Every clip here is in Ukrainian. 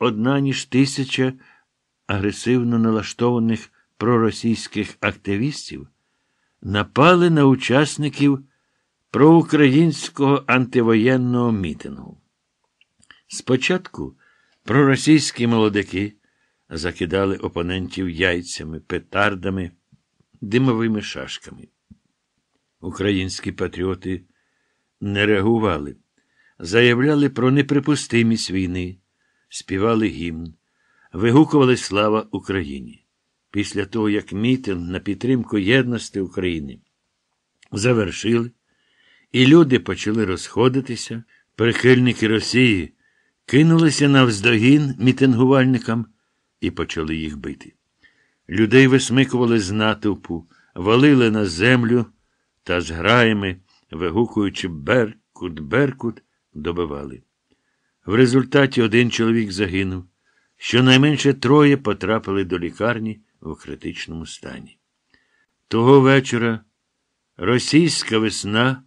одна ніж тисяча агресивно налаштованих проросійських активістів напали на учасників проукраїнського антивоєнного мітингу. Спочатку проросійські молодики закидали опонентів яйцями, петардами, димовими шашками. Українські патріоти не реагували, заявляли про неприпустимість війни, співали гімн, вигукували слава Україні. Після того, як мітинг на підтримку єдності України завершили, і люди почали розходитися, прихильники Росії кинулися навздогін мітингувальникам і почали їх бити. Людей висмикували з натовпу, валили на землю та з граями, вигукуючи Беркут, Беркут, добивали. В результаті один чоловік загинув, щонайменше троє потрапили до лікарні в критичному стані. Того вечора російська весна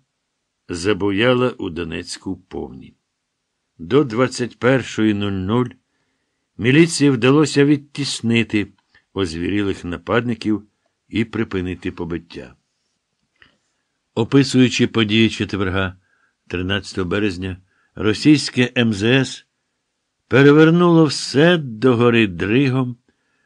забуяла у Донецьку повні. До 21.00 міліції вдалося відтіснити озвірілих нападників і припинити побиття. Описуючи події четверга, 13 березня, російське МЗС перевернуло все догори дригом,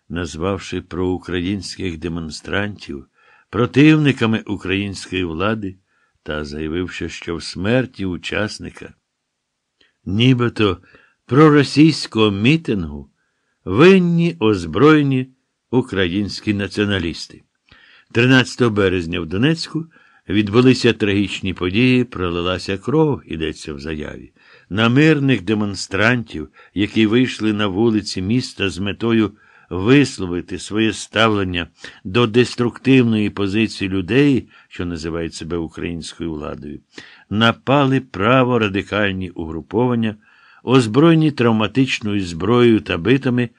назвавши проукраїнських демонстрантів противниками української влади та заявивши, що в смерті учасника, нібито проросійського мітингу винні озброєні українські націоналісти. 13 березня в Донецьку відбулися трагічні події, пролилася кров, йдеться в заяві. На мирних демонстрантів, які вийшли на вулиці міста з метою висловити своє ставлення до деструктивної позиції людей, що називають себе українською владою, напали праворадикальні угруповання, озброєні травматичною зброєю та битами,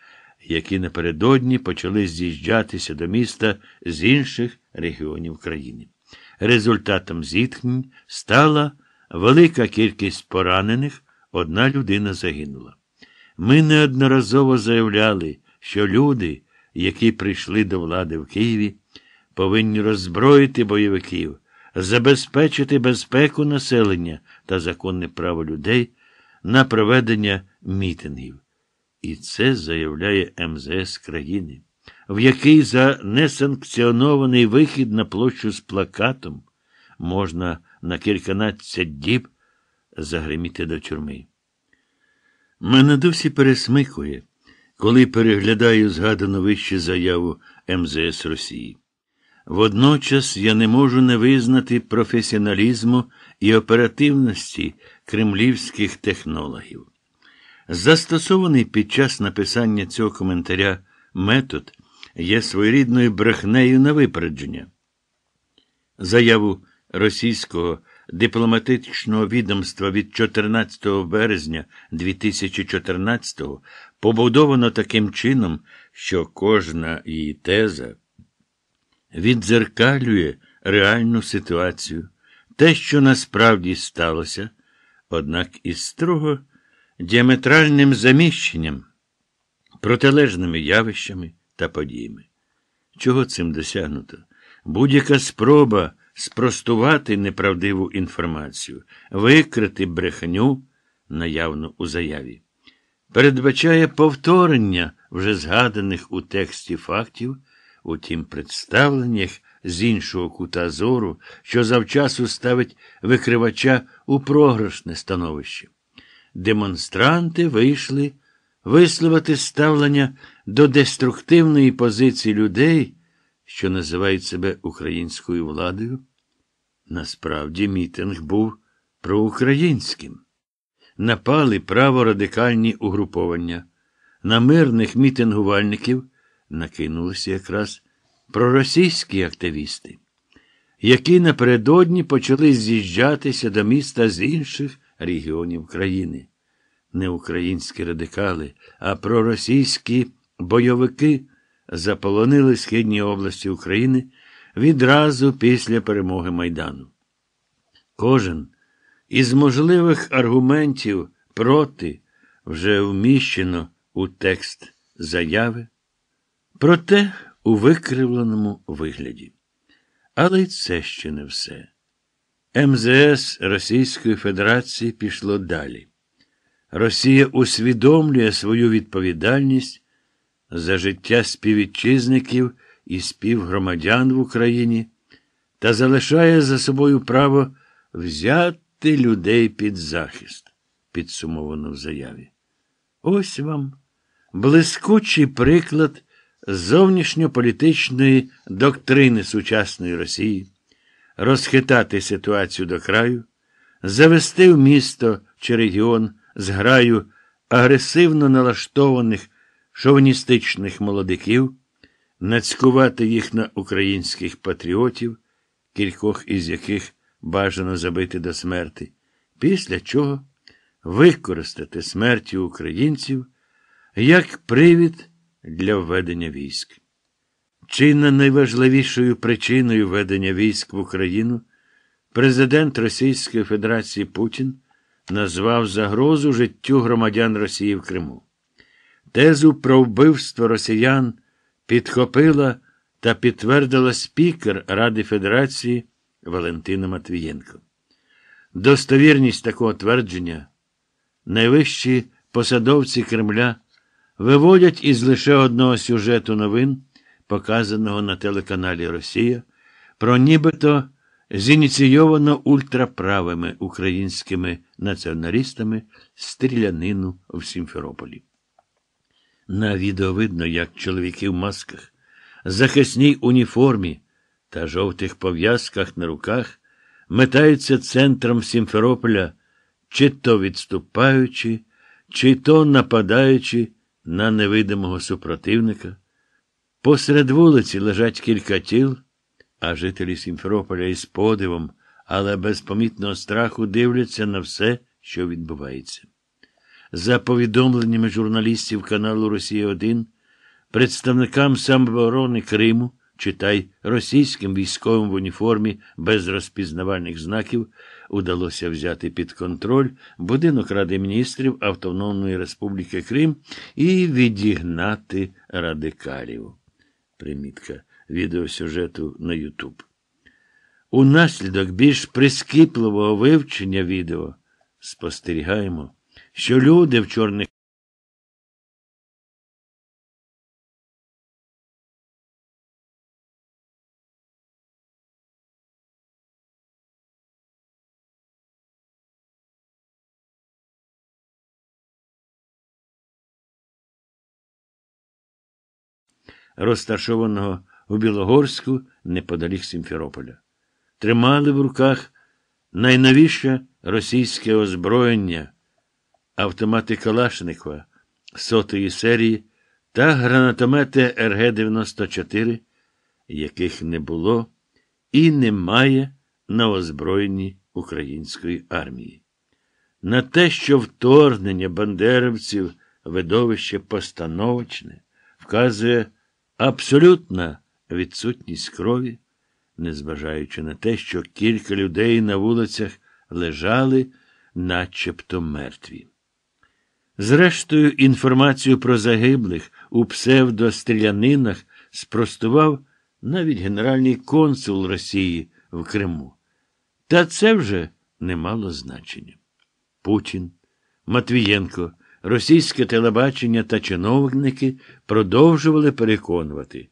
які напередодні почали з'їжджатися до міста з інших регіонів країни. Результатом зіткнень стала велика кількість поранених, одна людина загинула. Ми неодноразово заявляли, що люди, які прийшли до влади в Києві, повинні роззброїти бойовиків, забезпечити безпеку населення та законне право людей на проведення мітингів. І це заявляє МЗС країни, в який за несанкціонований вихід на площу з плакатом можна на кільканадцять діб загриміти до тюрми. Мене досі пересмикує, коли переглядаю згадану вище заяву МЗС Росії. Водночас я не можу не визнати професіоналізму і оперативності кремлівських технологів. Застосований під час написання цього коментаря метод є своєрідною брехнею на випередження. Заяву російського дипломатичного відомства від 14 березня 2014-го побудовано таким чином, що кожна її теза віддзеркалює реальну ситуацію, те, що насправді сталося, однак із строго діаметральним заміщенням, протилежними явищами та подіями. Чого цим досягнуто? Будь-яка спроба спростувати неправдиву інформацію, викрити брехню, наявну у заяві, передбачає повторення вже згаданих у тексті фактів, утім представленнях з іншого кута зору, що завчасу ставить викривача у програшне становище. Демонстранти вийшли висловити ставлення до деструктивної позиції людей, що називають себе українською владою. Насправді мітинг був проукраїнським. Напали праворадикальні угруповання. На мирних мітингувальників накинулися якраз проросійські активісти, які напередодні почали з'їжджатися до міста з інших регіонів країни. Не українські радикали, а проросійські бойовики заполонили східні області України відразу після перемоги Майдану. Кожен із можливих аргументів проти вже вміщено у текст заяви, проте у викривленому вигляді. Але й це ще не все. МЗС Російської Федерації пішло далі. Росія усвідомлює свою відповідальність за життя співвітчизників і співгромадян в Україні та залишає за собою право взяти людей під захист, підсумовано в заяві. Ось вам блискучий приклад зовнішньополітичної доктрини сучасної Росії, розхитати ситуацію до краю, завести в місто чи регіон зграю агресивно налаштованих шовністичних молодиків, нацькувати їх на українських патріотів, кількох із яких бажано забити до смерти, після чого використати смерті українців як привід для введення військ. Чинно найважливішою причиною введення військ в Україну президент Російської Федерації Путін назвав загрозу життю громадян Росії в Криму. Тезу про вбивство росіян підхопила та підтвердила спікер Ради Федерації Валентина Матвієнко. Достовірність такого твердження найвищі посадовці Кремля виводять із лише одного сюжету новин, показаного на телеканалі Росія, про нібито зініційовано ультраправими українськими націоналістами стрілянину в Сімферополі. На відео видно, як чоловіки в масках, захисній уніформі та жовтих пов'язках на руках метаються центром Сімферополя, чи то відступаючи, чи то нападаючи на невидимого супротивника. Посеред вулиці лежать кілька тіл, а жителі Сімферополя із подивом, але без помітного страху дивляться на все, що відбувається. За повідомленнями журналістів каналу Росія 1 представникам самооборони Криму, читай російським військовим в уніформі без розпізнавальних знаків, удалося взяти під контроль будинок Ради міністрів Автономної Республіки Крим і відігнати радикалів. Примітка відеосюжету на Ютуб. Унаслідок більш прискіпливого вивчення відео спостерігаємо, що люди в чорних розташованого у Білогорську неподалік Сімферополя. Тримали в руках найновіше російське озброєння, автомати Калашникова сотої серії та гранатомети РГ-94, яких не було і немає на озброєнні української армії. На те, що вторгнення бандерівців видовище постановочне, вказує абсолютна відсутність крові, незважаючи на те, що кілька людей на вулицях лежали начебто мертві. Зрештою, інформацію про загиблих у псевдострілянинах спростував навіть генеральний консул Росії в Криму. Та це вже не мало значення. Путін, Матвієнко, російське телебачення та чиновники продовжували переконувати,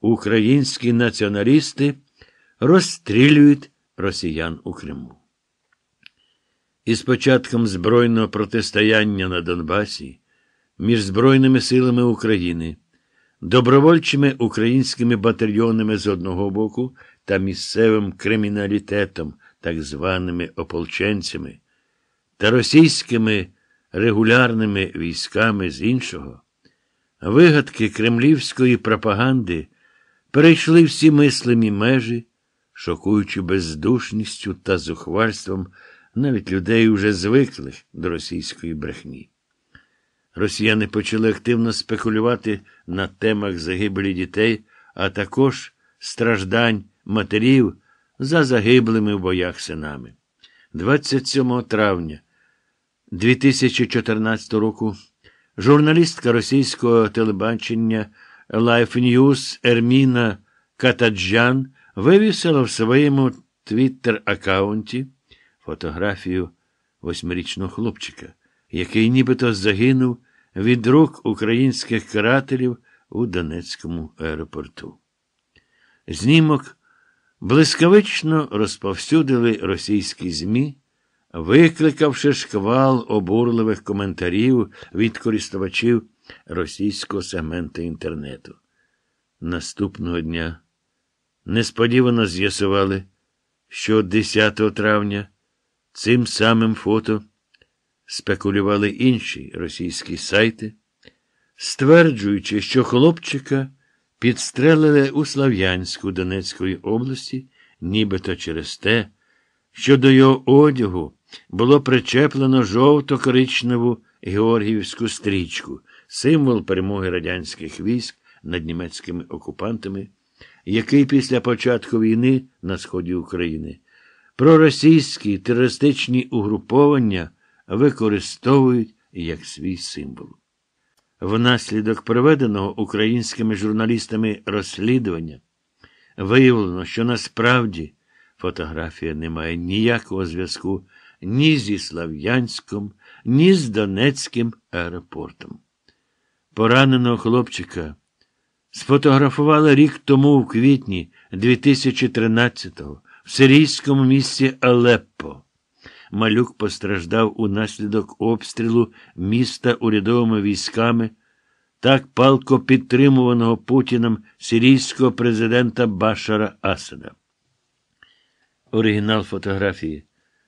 українські націоналісти розстрілюють росіян у Криму. Із початком збройного протистояння на Донбасі між Збройними силами України, добровольчими українськими батальйонами з одного боку та місцевим криміналітетом, так званими ополченцями, та російськими регулярними військами з іншого, вигадки кремлівської пропаганди перейшли всі мислимі межі, шокуючи бездушністю та зухвальством навіть людей уже звиклих до російської брехні. Росіяни почали активно спекулювати на темах загибелі дітей, а також страждань матерів за загиблими в боях синами. 27 травня 2014 року Журналістка російського телебачення Life News Ерміна Катаджан вивісила в своєму твіттер-аккаунті фотографію восьмирічного хлопчика, який нібито загинув від рук українських карателів у Донецькому аеропорту. Знімок блискавично розповсюдили російські ЗМІ, викликавши шквал обурливих коментарів від користувачів російського сегменту інтернету. Наступного дня несподівано з'ясували, що 10 травня цим самим фото спекулювали інші російські сайти, стверджуючи, що хлопчика підстрелили у Слав'янську Донецької області, нібито через те, що до його одягу було причеплено жовто-коричневу Георгіївську стрічку, символ перемоги радянських військ над німецькими окупантами, який після початку війни на сході України проросійські терористичні угруповання використовують як свій символ. Внаслідок проведеного українськими журналістами розслідування виявлено, що насправді фотографія не має ніякого зв'язку ні зі Слав'янськом, ні з Донецьким аеропортом. Пораненого хлопчика сфотографували рік тому в квітні 2013-го в сирійському місті Алеппо. Малюк постраждав унаслідок обстрілу міста урядовими військами, так палко підтримуваного Путіним сирійського президента Башара Асада. Оригінал фотографії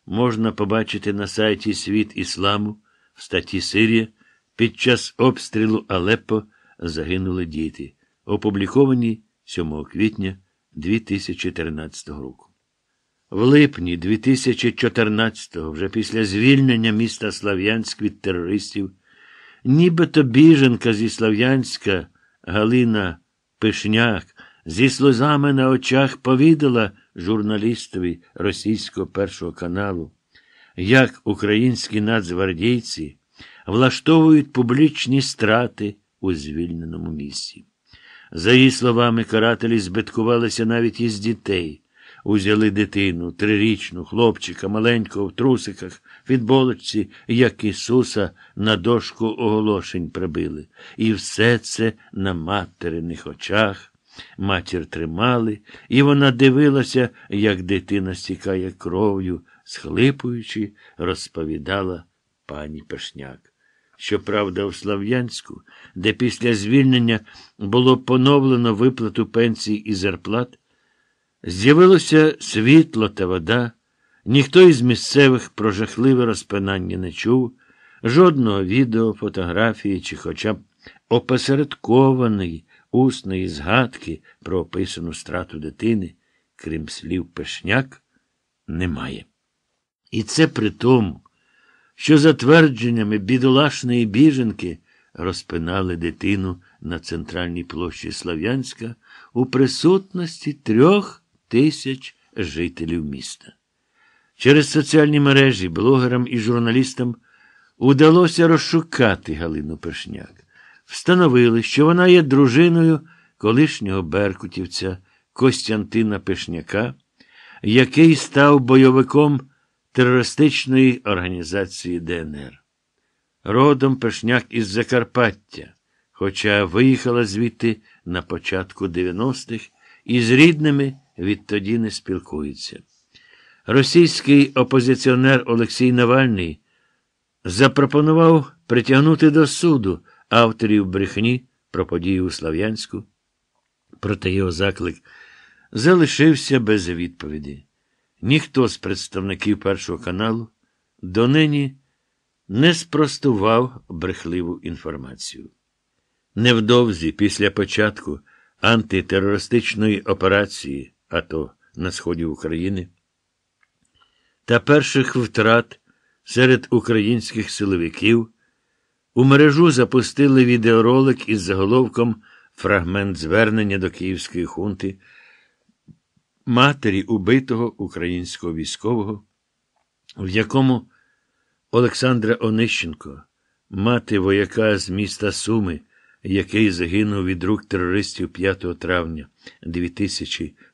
можна побачити на сайті Світ Ісламу в статті Сирія. Під час обстрілу Алеппо загинули діти, опубліковані 7 квітня 2013 року. В липні 2014-го, вже після звільнення міста Слав'янськ від терористів, нібито біженка зі Слав'янська Галина Пишняк зі сльозами на очах повідала журналістові російського першого каналу, як українські нацгвардійці влаштовують публічні страти у звільненому місці. За її словами, карателі збиткувалися навіть із дітей. Узяли дитину, трирічну, хлопчика, маленького в трусиках, фітболочці, як Ісуса, на дошку оголошень прибили. І все це на материних очах. Матір тримали, і вона дивилася, як дитина стікає кров'ю, схлипуючи, розповідала пані Пешняк. Щоправда, у Слав'янську, де після звільнення було поновлено виплату пенсій і зарплат, З'явилося світло та вода, ніхто із місцевих про жахливе розпинання не чув, жодного відео, фотографії чи хоча б опосередкованої усної згадки про описану страту дитини, крім слів пешняк, немає. І це при тому, що за твердженнями бідолашної біженки розпинали дитину на центральній площі Слав'янська у присутності трьох тисяч жителів міста. Через соціальні мережі блогерам і журналістам удалося розшукати Галину Пешняк. Встановили, що вона є дружиною колишнього беркутівця Костянтина Пешняка, який став бойовиком терористичної організації ДНР. Родом Пешняк із Закарпаття, хоча виїхала звідти на початку 90-х із рідними відтоді не спілкуються. Російський опозиціонер Олексій Навальний запропонував притягнути до суду авторів брехні про події у Слав'янську. Проте його заклик залишився без відповіді. Ніхто з представників Першого каналу донині не спростував брехливу інформацію. Невдовзі після початку антитерористичної операції АТО на сході України та перших втрат серед українських силовиків у мережу запустили відеоролик із заголовком Фрагмент звернення до Київської хунти матері убитого українського військового, в якому Олександра Онищенко мати вояка з міста Суми, який загинув від рук терористів 5 травня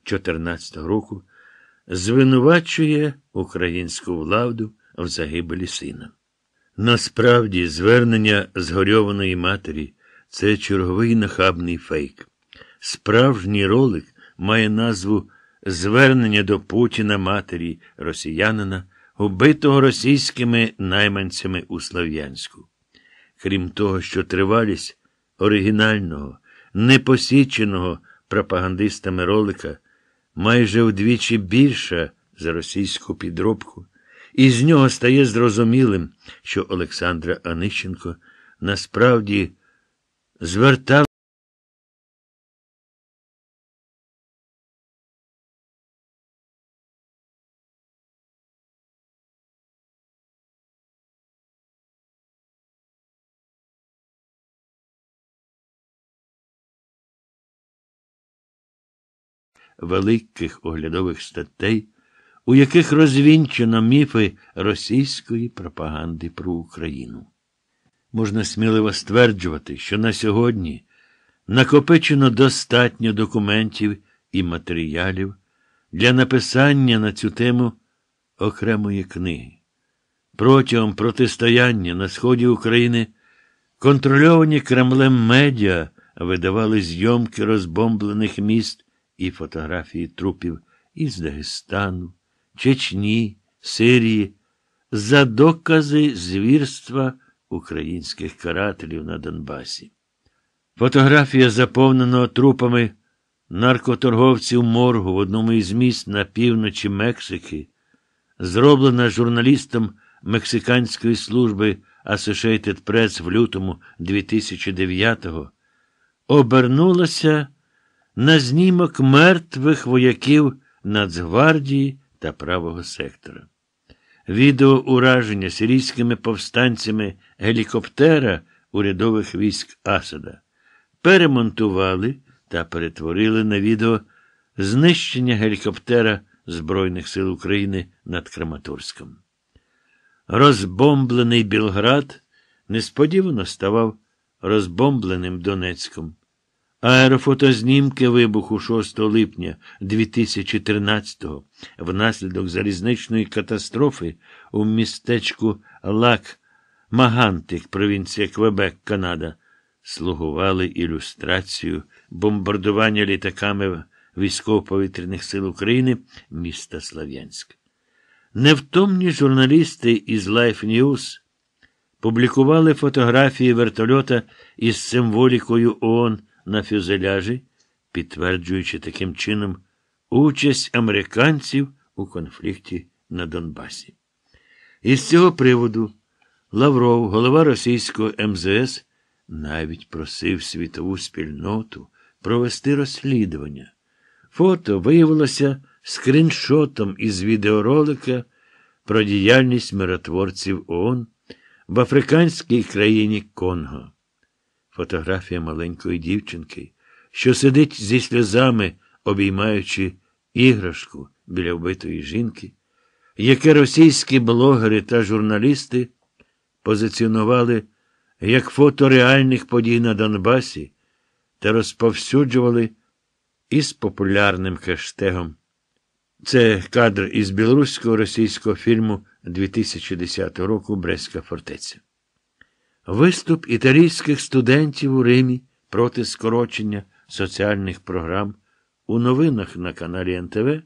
2014 року, звинувачує українську владу в загибелі сина. Насправді, звернення згорьованої матері це черговий нахабний фейк. Справжній ролик має назву Звернення до Путіна матері росіянина, убитого російськими найманцями у Слов'янську. Крім того, що тривалість оригінального, непосіченого пропагандистами ролика майже вдвічі більша за російську підробку, і з нього стає зрозумілим, що Олександра Анищенко насправді звертав. Великих оглядових статей, у яких розвінчено міфи російської пропаганди про Україну. Можна сміливо стверджувати, що на сьогодні накопичено достатньо документів і матеріалів для написання на цю тему окремої книги. Протягом протистояння на сході України контрольовані Кремлем медіа видавали зйомки розбомблених міст і фотографії трупів із Дагестану, Чечні, Сирії за докази звірства українських карателів на Донбасі. Фотографія заповнена трупами наркоторговців моргу в одному із міст на півночі Мексики, зроблена журналістом Мексиканської служби Associated Press в лютому 2009-го, обернулася на знімок мертвих вояків Нацгвардії та правого сектора. Відео ураження сирійськими повстанцями гелікоптера урядових військ Асада перемонтували та перетворили на відео знищення гелікоптера Збройних сил України над Краматорськом. Розбомблений Білград несподівано ставав розбомбленим Донецьком. Аерофотознімки вибуху 6 липня 2013-го внаслідок залізничної катастрофи у містечку Лак Магантик, провінція Квебек, Канада, слугували ілюстрацію бомбардування літаками військово-повітряних сил України міста Слав'янськ. Невтомні журналісти із Life News публікували фотографії вертольота із символікою ООН на фюзеляжі, підтверджуючи таким чином участь американців у конфлікті на Донбасі. Із цього приводу Лавров, голова російського МЗС, навіть просив світову спільноту провести розслідування. Фото виявилося скріншотом із відеоролика про діяльність миротворців ООН в африканській країні Конго. Фотографія маленької дівчинки, що сидить зі сльозами, обіймаючи іграшку біля вбитої жінки, яке російські блогери та журналісти позиціонували як фото реальних подій на Донбасі та розповсюджували із популярним хештегом. Це кадр із білоруського російського фільму 2010 року Брестська фортеця. Виступ італійських студентів у Римі проти скорочення соціальних програм у новинах на каналі НТВ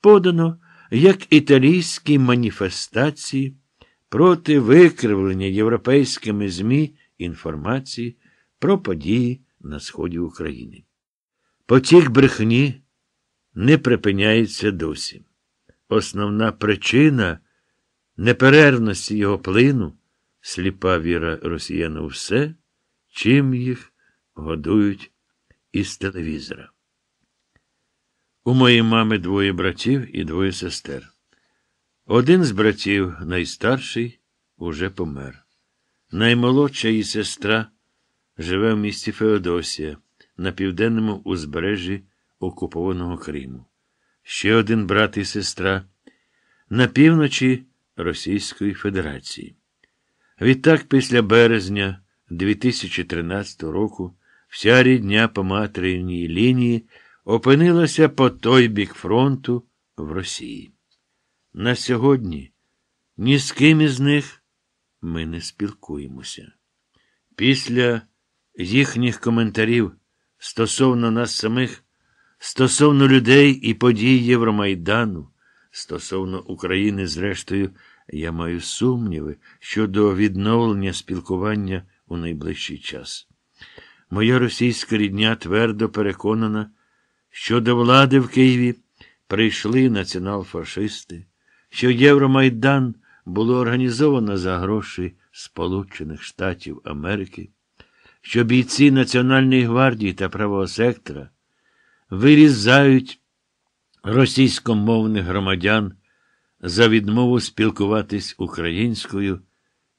подано як італійські маніфестації проти викривлення європейськими ЗМІ інформації про події на сході України. Потік брехні не припиняється досі. Основна причина неперервності його плину сліпа віра росіян у все, чим їх годують із телевізора. У моєї мами двоє братів і двоє сестер. Один з братів, найстарший, уже помер. Наймолодша її сестра живе в місті Феодосія на південному узбережжі окупованого Криму. Ще один брат і сестра на півночі Російської Федерації. Відтак, після березня 2013 року, вся рідня по материнній лінії опинилася по той бік фронту в Росії. На сьогодні ні з ким із них ми не спілкуємося. Після їхніх коментарів стосовно нас самих, стосовно людей і подій Євромайдану, стосовно України, зрештою, я маю сумніви щодо відновлення спілкування у найближчий час. Моя російська рідня твердо переконана, що до влади в Києві прийшли націонал-фашисти, що Євромайдан було організовано за гроші Сполучених Штатів Америки, що бійці Національної гвардії та правого сектора вирізають російськомовних громадян за відмову спілкуватись українською,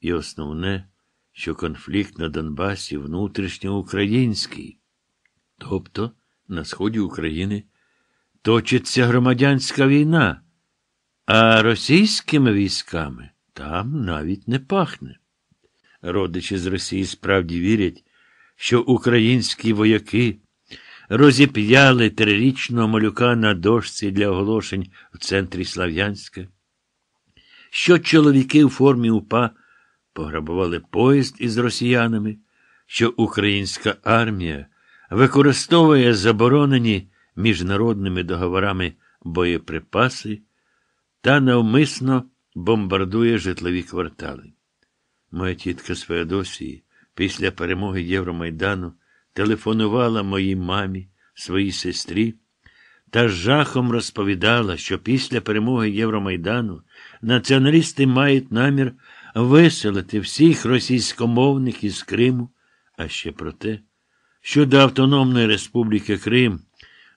і основне, що конфлікт на Донбасі внутрішньоукраїнський, тобто на сході України точиться громадянська війна, а російськими військами там навіть не пахне. Родичі з Росії справді вірять, що українські вояки розіп'яли трирічного малюка на дошці для оголошень в центрі Слав'янська, що чоловіки в формі УПА пограбували поїзд із росіянами, що українська армія використовує заборонені міжнародними договорами боєприпаси та навмисно бомбардує житлові квартали. Моя тітка з Феодосії після перемоги Євромайдану телефонувала моїй мамі, своїй сестрі, та з жахом розповідала, що після перемоги Євромайдану націоналісти мають намір виселити всіх російськомовних із Криму, а ще про те, що до Автономної Республіки Крим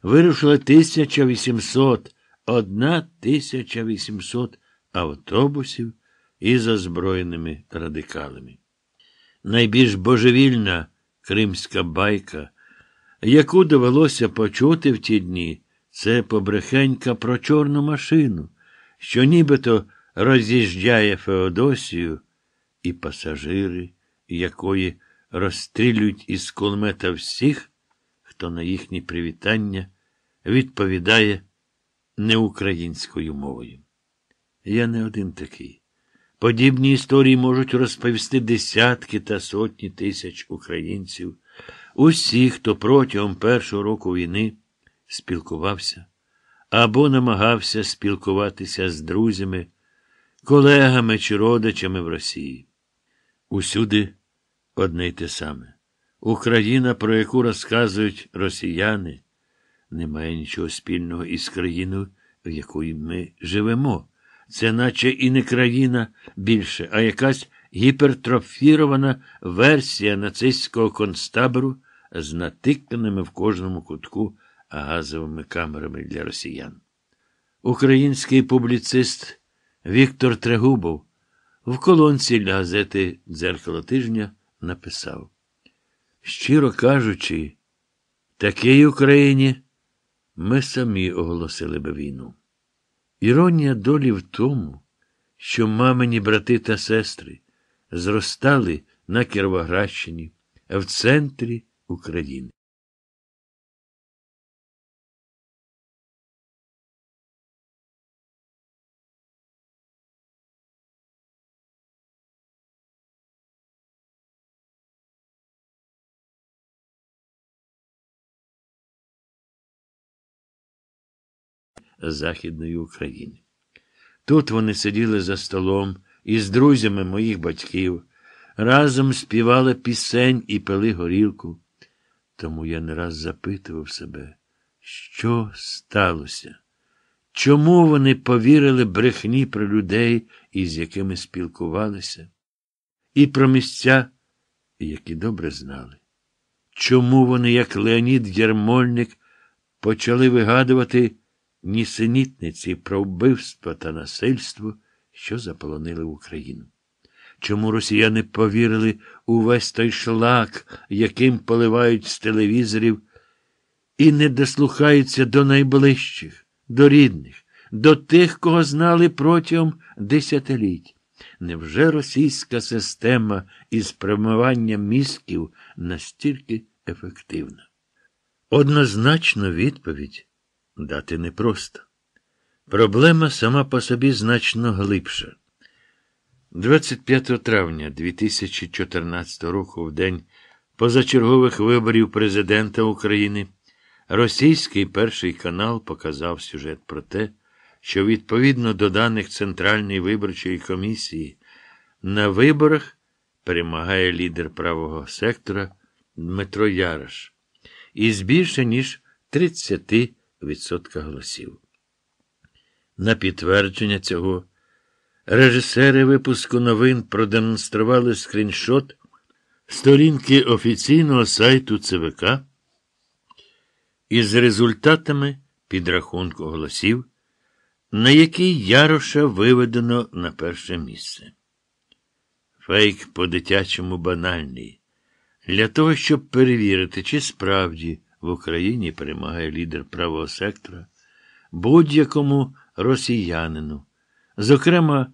вирушили 1800, 1800 автобусів із озброєними радикалами. Найбільш божевільна кримська байка, яку довелося почути в ті дні, це побрехенька про чорну машину, що нібито роз'їжджає Феодосію, і пасажири, якої розстрілюють із кулемета всіх, хто на їхні привітання відповідає неукраїнською мовою. Я не один такий. Подібні історії можуть розповісти десятки та сотні тисяч українців, усі, хто протягом першого року війни спілкувався або намагався спілкуватися з друзями, колегами чи родичами в Росії. Усюди одне й те саме. Україна, про яку розказують росіяни, не має нічого спільного із країною, в якої ми живемо. Це наче і не країна більше, а якась гіпертрофірована версія нацистського концтабору з натиканими в кожному кутку газовими камерами для росіян. Український публіцист Віктор Трегубов в колонці для газети Дзеркало тижня написав: Щиро кажучи, такій Україні ми самі оголосили би війну. Іронія долі в тому, що мамині брати та сестри зростали на Кіровоградщині, в центрі України. Західної України. Тут вони сиділи за столом із друзями моїх батьків, разом співали пісень і пили горілку. Тому я не раз запитував себе, що сталося? Чому вони повірили брехні про людей, із якими спілкувалися, і про місця, які добре знали? Чому вони, як Леонід Єрмольник, почали вигадувати? Нісенітниці про вбивство та насильство, що заполонили Україну. Чому росіяни повірили у весь той шлак, яким поливають з телевізорів, і не дослухаються до найближчих, до рідних, до тих, кого знали протягом десятиліть? Невже російська система із промиванням мізків настільки ефективна? Однозначно відповідь дати непросто. Проблема сама по собі значно глибша. 25 травня 2014 року, в день позачергових виборів президента України, російський перший канал показав сюжет про те, що відповідно до даних Центральної виборчої комісії на виборах перемагає лідер правого сектора Дмитро Яраш із більше ніж 30% голосів. На підтвердження цього режисери випуску новин продемонстрували скріншот сторінки офіційного сайту ЦВК із результатами підрахунку голосів, на який Яроша виведено на перше місце. Фейк по-дитячому банальний. Для того, щоб перевірити, чи справді в Україні перемагає лідер правого сектора, будь-якому росіянину, зокрема,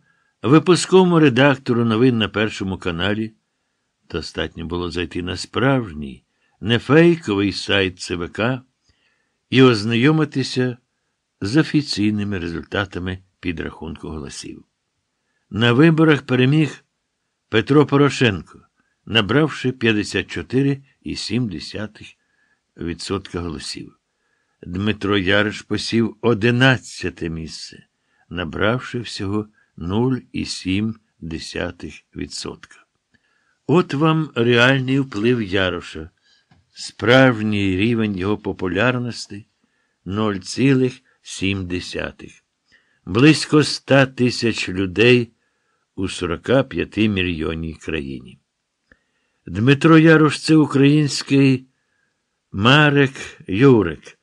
випусковому редактору новин на Першому каналі, достатньо було зайти на справжній, не фейковий сайт ЦВК і ознайомитися з офіційними результатами підрахунку голосів. На виборах переміг Петро Порошенко, набравши 54,7% голосів. Дмитро Яриш посів 11 місце, набравши всього 0,7%. От вам реальний вплив Яроша, справжній рівень його популярності 0,7. Близько 100 тисяч людей у 45 мільйонній країні. Дмитро Ярош це український Марек Юрик.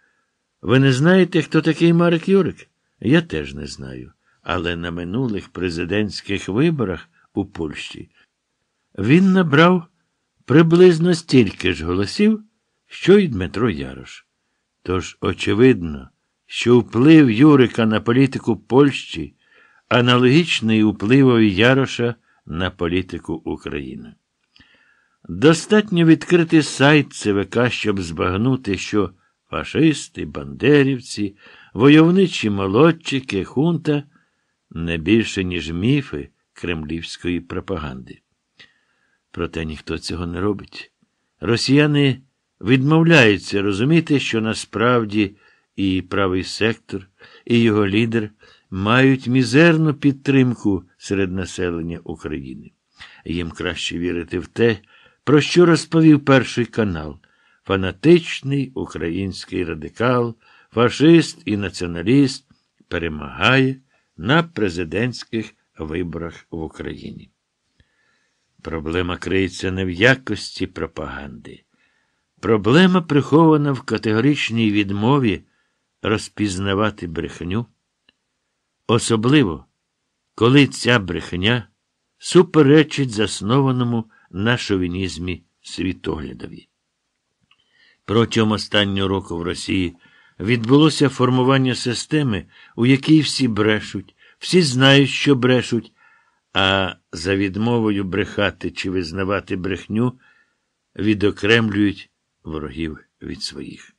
Ви не знаєте, хто такий Марек Юрик? Я теж не знаю. Але на минулих президентських виборах у Польщі він набрав приблизно стільки ж голосів, що й Дмитро Ярош. Тож, очевидно, що вплив Юрика на політику Польщі аналогічний впливові Яроша на політику України. Достатньо відкрити сайт ЦВК, щоб збагнути, що фашисти, бандерівці, войовничі молодчики, хунта не більше, ніж міфи кремлівської пропаганди. Проте ніхто цього не робить. Росіяни відмовляються розуміти, що насправді і правий сектор, і його лідер мають мізерну підтримку серед населення України. Їм краще вірити в те, про що розповів перший канал фанатичний український радикал, фашист і націоналіст перемагає на президентських виборах в Україні. Проблема криється не в якості пропаганди. Проблема прихована в категоричній відмові розпізнавати брехню. Особливо, коли ця брехня суперечить заснованому на шовінізмі світоглядові. Протягом останнього року в Росії відбулося формування системи, у якій всі брешуть, всі знають, що брешуть, а за відмовою брехати чи визнавати брехню відокремлюють ворогів від своїх.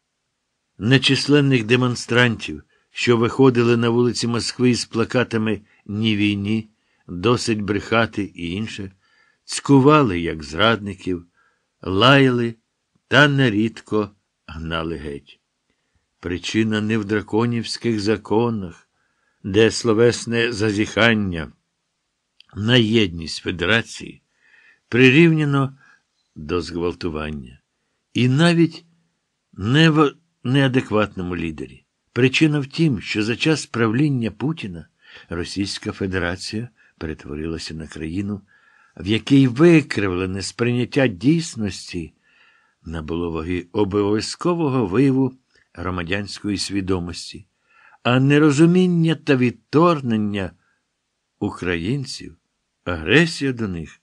Нечисленних демонстрантів, що виходили на вулиці Москви з плакатами Ні війні, досить брехати і інше, цькували, як зрадників, лаяли та нерідко гнали геть. Причина не в драконівських законах, де словесне зазіхання на єдність Федерації прирівняно до зґвалтування. І навіть не в неадекватному лідері. Причина в тім, що за час правління Путіна Російська Федерація перетворилася на країну, в якій викривлене сприйняття дійсності набуло ваги обов'язкового вияву громадянської свідомості, а нерозуміння та відторгнення українців, агресія до них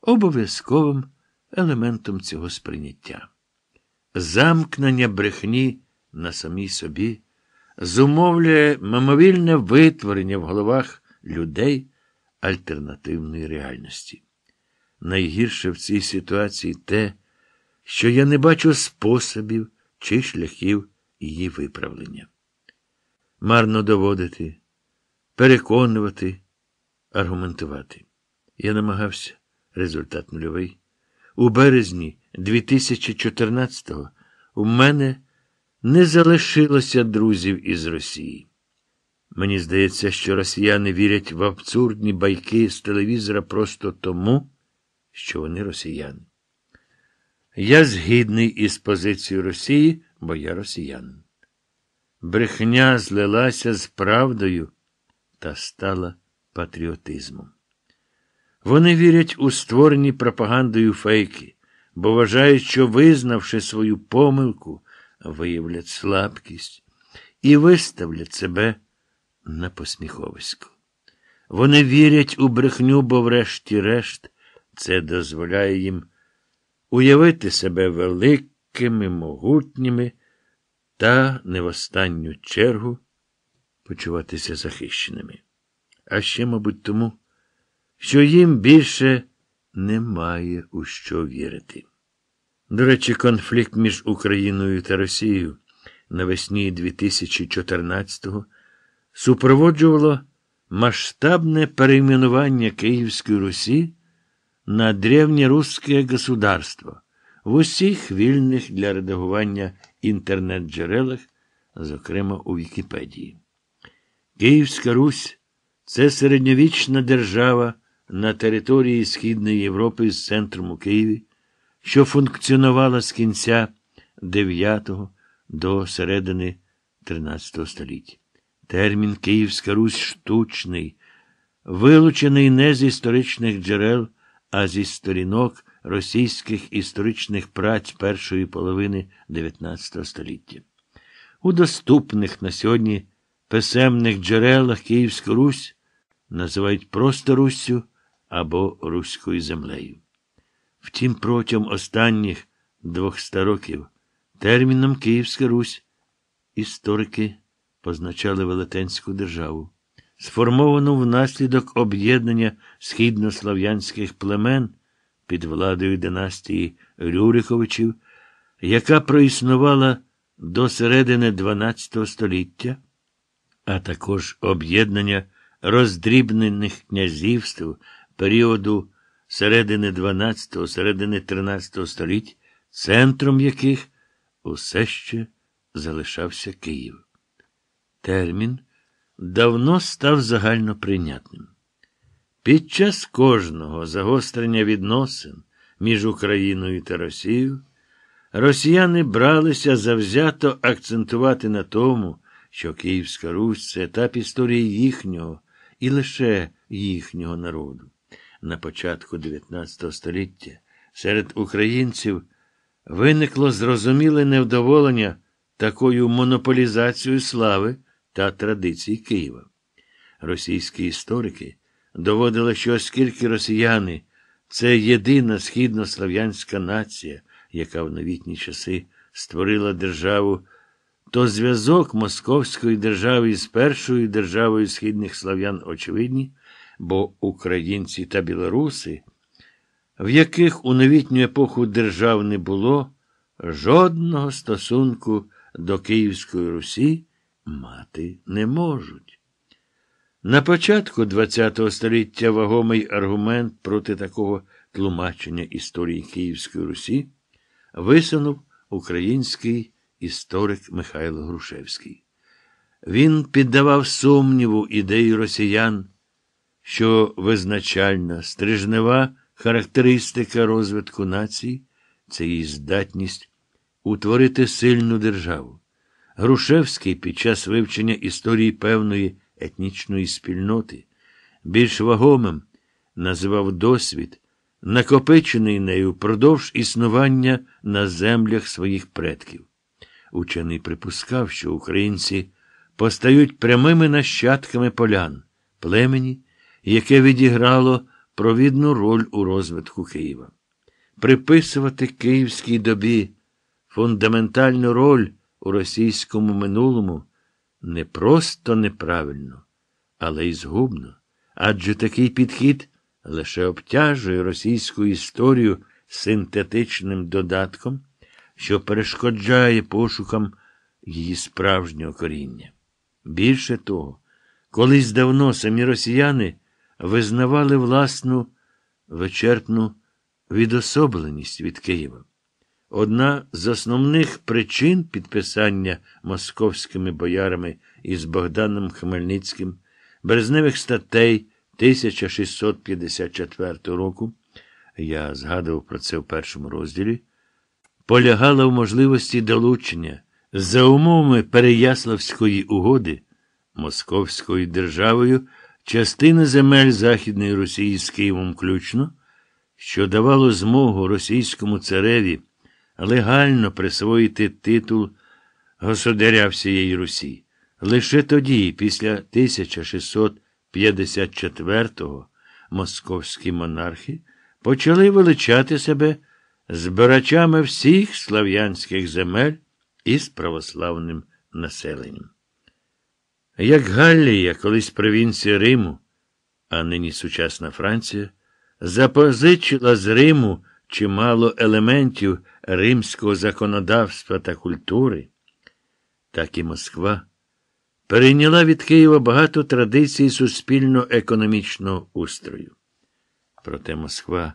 обов'язковим елементом цього сприйняття. Замкнення брехні на самій собі зумовлює мимовільне витворення в головах людей альтернативної реальності. Найгірше в цій ситуації те, що я не бачу способів чи шляхів її виправлення. Марно доводити, переконувати, аргументувати. Я намагався, результат нульовий. У березні 2014-го у мене не залишилося друзів із Росії. Мені здається, що росіяни вірять в абсурдні байки з телевізора просто тому, що вони росіяни. Я згідний із позицією Росії, бо я росіянин. Брехня злилася з правдою та стала патріотизмом. Вони вірять у створені пропагандою фейки, бо вважають, що, визнавши свою помилку, виявлять слабкість і виставлять себе на посміховисько. Вони вірять у брехню, бо, врешті-решт, це дозволяє їм уявити себе великими, могутніми та, не в останню чергу, почуватися захищеними. А ще, мабуть, тому, що їм більше немає у що вірити. До речі, конфлікт між Україною та Росією навесні 2014-го супроводжувало масштабне перейменування Київської Русі на древнерусське государство в усіх вільних для редагування інтернет-джерелах, зокрема у Вікіпедії. Київська Русь це середньовічна держава на території Східної Європи з центром у Києві, що функціонувала з кінця 9 до середини 13 століття. Термін Київська Русь штучний, вилучений не з історичних джерел, а зі сторінок російських історичних праць першої половини 19 століття. У доступних на сьогодні писемних джерелах Київську Русь називають просто Руссю або Руською землею. Втім, протягом останніх 200 років терміном Київська Русь історики позначали Велетенську державу, сформовану внаслідок об'єднання східнослов'янських племен під владою династії Рюриковичів, яка проіснувала до середини XII століття, а також об'єднання роздрібнених князівств періоду середини XII, середини XIII століть, центром яких усе ще залишався Київ. Термін давно став загально прийнятним. Під час кожного загострення відносин між Україною та Росією росіяни бралися завзято акцентувати на тому, що Київська Русь це етап історії їхнього і лише їхнього народу. На початку XIX століття серед українців виникло зрозуміле невдоволення такою монополізацією слави та традицій Києва. Російські історики доводили, що оскільки росіяни це єдина східнослов'янська нація, яка в новітні часи створила державу, то зв'язок Московської держави з першою державою східних слав'ян очевидні, бо українці та білоруси, в яких у новітню епоху держав не було, жодного стосунку до Київської Русі мати не можуть. На початку ХХ століття вагомий аргумент проти такого тлумачення історії Київської Русі висунув український історик Михайло Грушевський. Він піддавав сумніву ідеї росіян, що визначальна стрижнева характеристика розвитку нації це її здатність утворити сильну державу. Грушевський під час вивчення історії певної етнічної спільноти більш вагомим називав досвід, накопичений нею впродовж існування на землях своїх предків. Учений припускав, що українці постають прямими нащадками полян, племені, яке відіграло провідну роль у розвитку Києва. Приписувати київській добі фундаментальну роль у російському минулому не просто неправильно, але й згубно. адже такий підхід лише обтяжує російську історію синтетичним додатком, що перешкоджає пошукам її справжнього коріння. Більше того, колись давно самі росіяни визнавали власну вичерпну відособленість від Києва. Одна з основних причин підписання московськими боярами із Богданом Хмельницьким березневих статей 1654 року, я згадував про це в першому розділі, полягала в можливості долучення за умовами Переяславської угоди Московською державою частини земель Західної Росії з Києвом включно, що давало змогу російському цареві легально присвоїти титул государя всієї Русі. Лише тоді, після 1654-го, московські монархи почали величати себе збирачами всіх слав'янських земель із православним населенням. Як Галлія, колись провінція Риму, а нині сучасна Франція, запозичила з Риму чимало елементів римського законодавства та культури, так і Москва перейняла від Києва багато традицій суспільно-економічного устрою. Проте Москва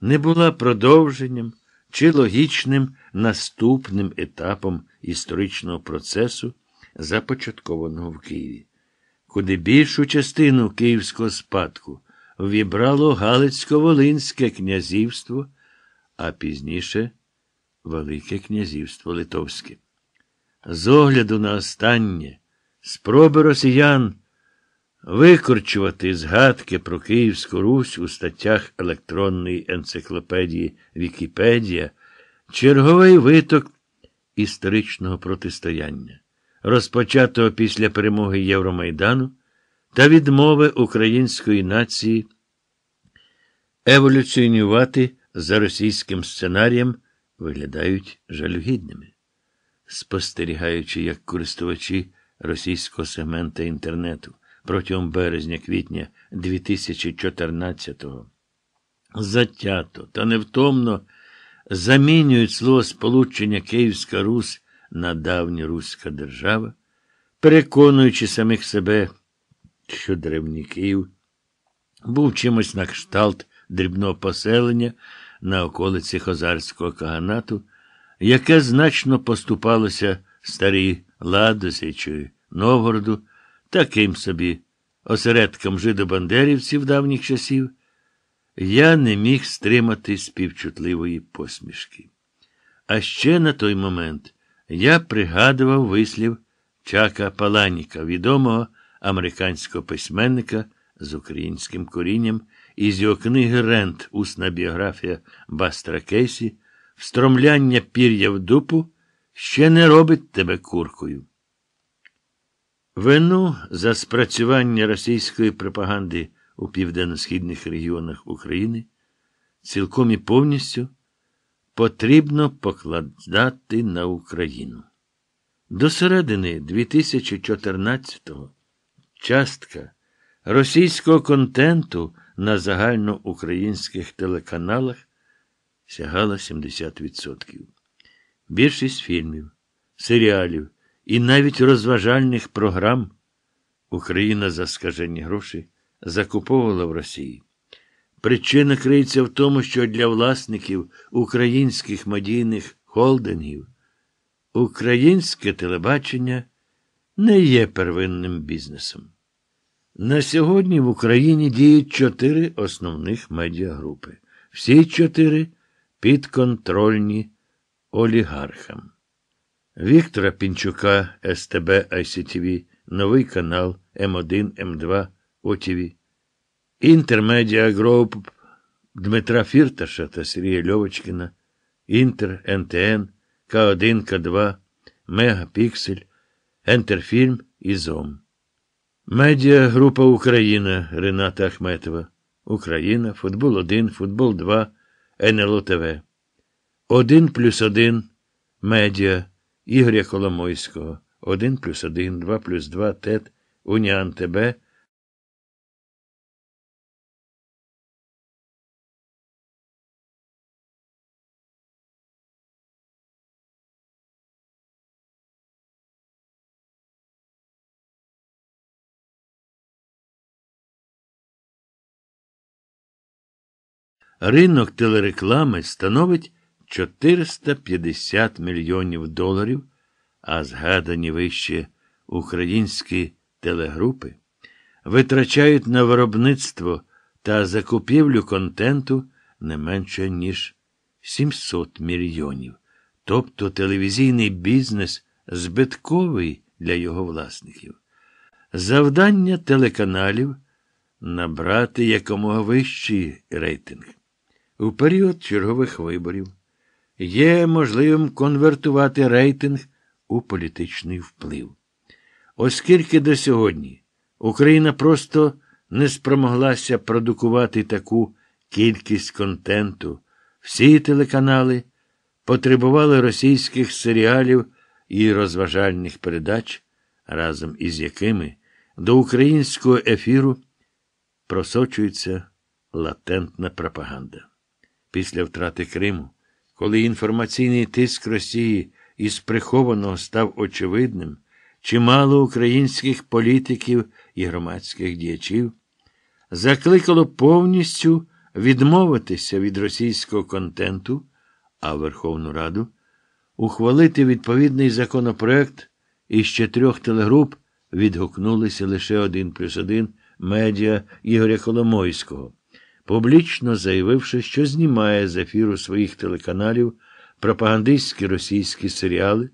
не була продовженням чи логічним наступним етапом історичного процесу, започаткованого в Києві, куди більшу частину київського спадку вібрало Галицько-Волинське князівство, а пізніше Велике князівство Литовське. З огляду на останнє спроби росіян викорчувати згадки про Київську Русь у статтях електронної енциклопедії Вікіпедія, черговий виток історичного протистояння, розпочатого після перемоги Євромайдану та відмови української нації еволюціонювати за російським сценарієм виглядають жалюгідними. Спостерігаючи, як користувачі російського сегмента інтернету протягом березня-квітня 2014-го затято та невтомно замінюють слово сполучення Київська Русь на давня Руська держава, переконуючи самих себе, що древній Київ був чимось на кшталт дрібного поселення на околиці Хозарського каганату, яке значно поступалося старій Ладосі чи Новгороду, таким собі осередкам жидобандерівців давніх часів, я не міг стримати співчутливої посмішки. А ще на той момент я пригадував вислів Чака Паланіка, відомого американського письменника з українським корінням, із його книги Рент, усна біографія Бастра Кейсі, встромляння пір'я в дупу ще не робить тебе куркою. Вину за спрацювання російської пропаганди у південно-східних регіонах України цілком і повністю потрібно покладати на Україну. До середини 2014-го частка російського контенту на загальноукраїнських телеканалах сягала 70%. Більшість фільмів, серіалів і навіть розважальних програм Україна за скажені гроші закуповувала в Росії. Причина криється в тому, що для власників українських медійних холдингів українське телебачення не є первинним бізнесом. На сьогодні в Україні діють чотири основних медіагрупи. Всі чотири підконтрольні олігархам. Віктора Пінчука, СТБ ICTV, новий канал М1, М2, ОТВ, Інтермедіа Груп Дмитра Фірташа та Сергія Льовочкіна, Інтер, НТН, К1, К2, Мега, Піксель, Ентерфільм і Зум. Медіагрупа Україна Ріната Ахметова. Україна, Футбол 1, Футбол 2, НЛО ТВ. 1 плюс 1 Медіа Ігоря Коломойського. 1 плюс 1, 2 плюс 2 ТЕТ, Уніан ТБ, ринок телереклами становить 450 мільйонів доларів, а згадані вище українські телегрупи витрачають на виробництво та закупівлю контенту не менше, ніж 700 мільйонів. Тобто телевізійний бізнес збитковий для його власників. Завдання телеканалів набрати якомога вищий рейтинг. У період чергових виборів є можливим конвертувати рейтинг у політичний вплив. Оскільки до сьогодні Україна просто не спромоглася продукувати таку кількість контенту, всі телеканали потребували російських серіалів і розважальних передач, разом із якими до українського ефіру просочується латентна пропаганда. Після втрати Криму, коли інформаційний тиск Росії із прихованого став очевидним, чимало українських політиків і громадських діячів закликало повністю відмовитися від російського контенту, а Верховну Раду ухвалити відповідний законопроект із чотирьох телегруп відгукнулися лише один плюс один медіа Ігоря Коломойського, публічно заявивши, що знімає з ефіру своїх телеканалів пропагандистські російські серіали.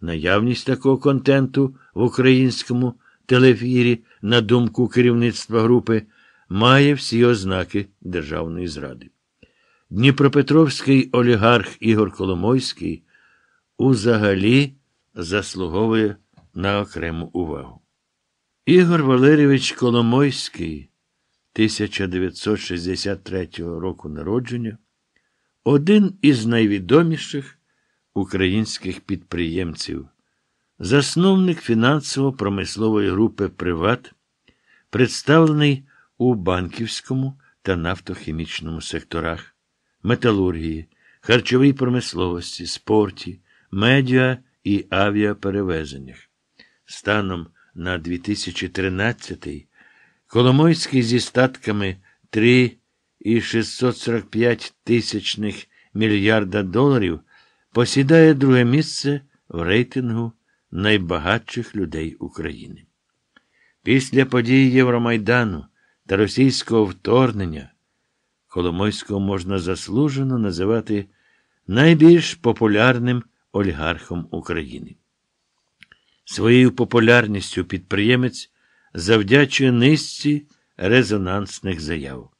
Наявність такого контенту в українському телефірі, на думку керівництва групи, має всі ознаки державної зради. Дніпропетровський олігарх Ігор Коломойський узагалі заслуговує на окрему увагу. Ігор Валерійович Коломойський 1963 року народження, один із найвідоміших українських підприємців, засновник фінансово-промислової групи Приват, представлений у банківському та нафтохімічному секторах, металургії, харчовій промисловості, спорті, медіа і авіаперевезеннях. Станом на 2013 Коломойський зі статками 3,645 тисячних мільярда доларів посідає друге місце в рейтингу найбагатших людей України. Після подій Євромайдану та російського вторгнення Коломойського можна заслужено називати найбільш популярним олігархом України. Своєю популярністю підприємець завдячує низці резонансних заяв.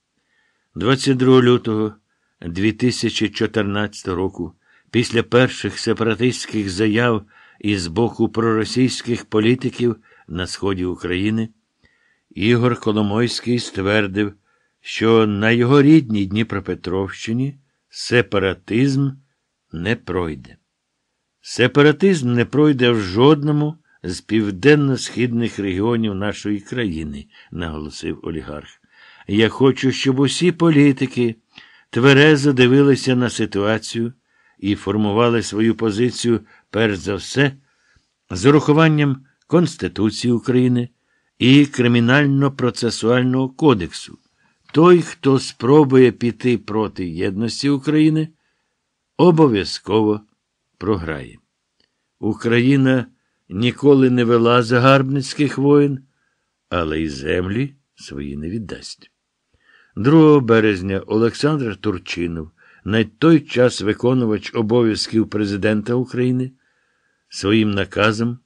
22 лютого 2014 року, після перших сепаратистських заяв із боку проросійських політиків на сході України, Ігор Коломойський ствердив, що на його рідній Дніпропетровщині сепаратизм не пройде. Сепаратизм не пройде в жодному з південно-східних регіонів нашої країни, наголосив олігарх. Я хочу, щоб усі політики тверезо дивилися на ситуацію і формували свою позицію, перш за все, з урахуванням Конституції України і Кримінально-процесуального кодексу. Той, хто спробує піти проти єдності України, обов'язково програє. Україна ніколи не вела загарбницьких воїн, але й землі свої не віддасть. 2 березня Олександр Турчинов, на той час виконувач обов'язків президента України, своїм наказом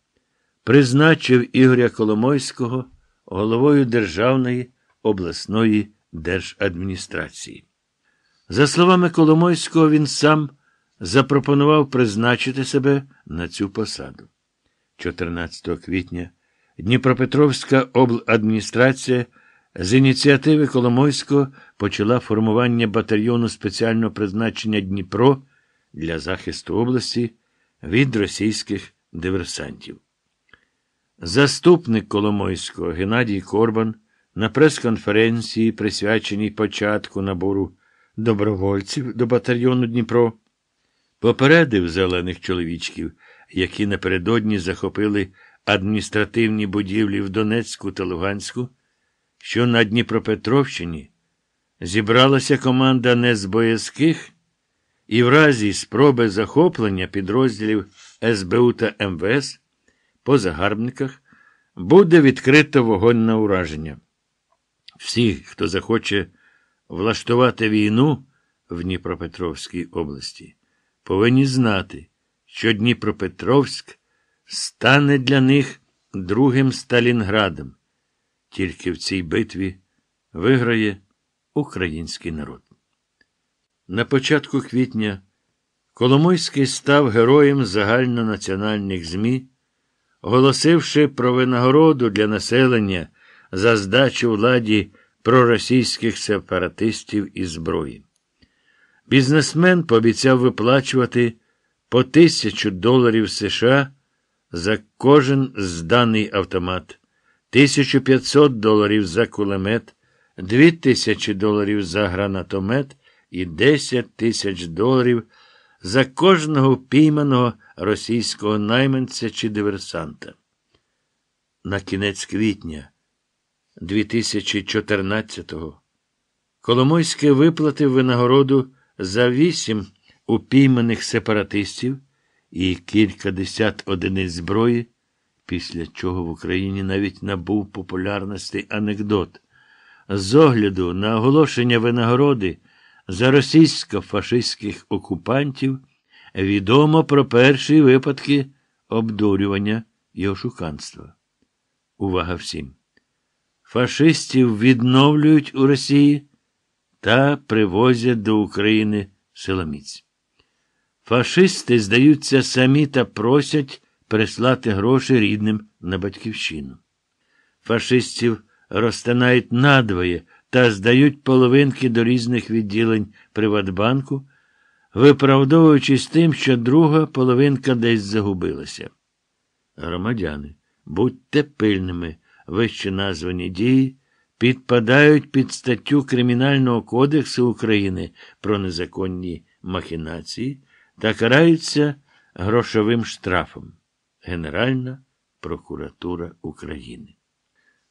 призначив Ігоря Коломойського головою Державної обласної держадміністрації. За словами Коломойського, він сам запропонував призначити себе на цю посаду. 14 квітня Дніпропетровська обладміністрація з ініціативи Коломойського почала формування батальйону спеціального призначення Дніпро для захисту області від російських диверсантів. Заступник Коломойського Геннадій Корбан на прес-конференції, присвяченій початку набору добровольців до батальйону Дніпро, попередив зелених чоловічків, які напередодні захопили адміністративні будівлі в Донецьку та Луганську, що на Дніпропетровщині зібралася команда не з боязких, і в разі спроби захоплення підрозділів СБУ та МВС по загарбниках буде відкрито вогонь на ураження. Всі, хто захоче влаштувати війну в Дніпропетровській області, повинні знати, що Дніпропетровськ стане для них другим Сталінградом. Тільки в цій битві виграє український народ. На початку квітня Коломойський став героєм загальнонаціональних ЗМІ, оголосивши про винагороду для населення за здачу владі проросійських сепаратистів і зброї. Бізнесмен пообіцяв виплачувати по тисячу доларів США за кожен зданий автомат, 1500 доларів за кулемет, 2000 доларів за гранатомет і 10 тисяч доларів за кожного впійманого російського найманця чи диверсанта. На кінець квітня 2014-го Коломойське виплатив винагороду за вісім упійманих сепаратистів і кількадесят одиниць зброї, після чого в Україні навіть набув популярності анекдот. З огляду на оголошення винагороди за російсько-фашистських окупантів відомо про перші випадки обдурювання і ошуканства. Увага всім! Фашистів відновлюють у Росії та привозять до України силоміць. Фашисти здаються самі та просять прислати гроші рідним на батьківщину. Фашистів розтинають надвоє та здають половинки до різних відділень Приватбанку, виправдовуючись тим, що друга половинка десь загубилася. Громадяни, будьте пильними, вище названі дії підпадають під статтю Кримінального кодексу України про незаконні махінації та караються грошовим штрафом. Генеральна прокуратура України.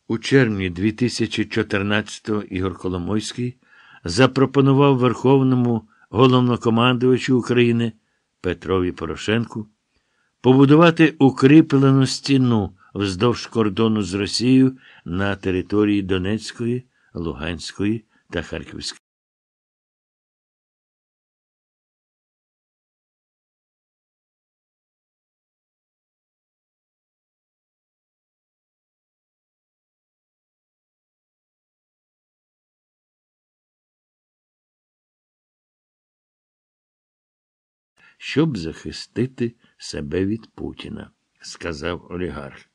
У червні 2014-го Ігор Коломойський запропонував Верховному головнокомандувачу України Петрові Порошенку побудувати укріплену стіну вздовж кордону з Росією на території Донецької, Луганської та Харківської. Щоб захистити себе від Путіна, сказав олігарх.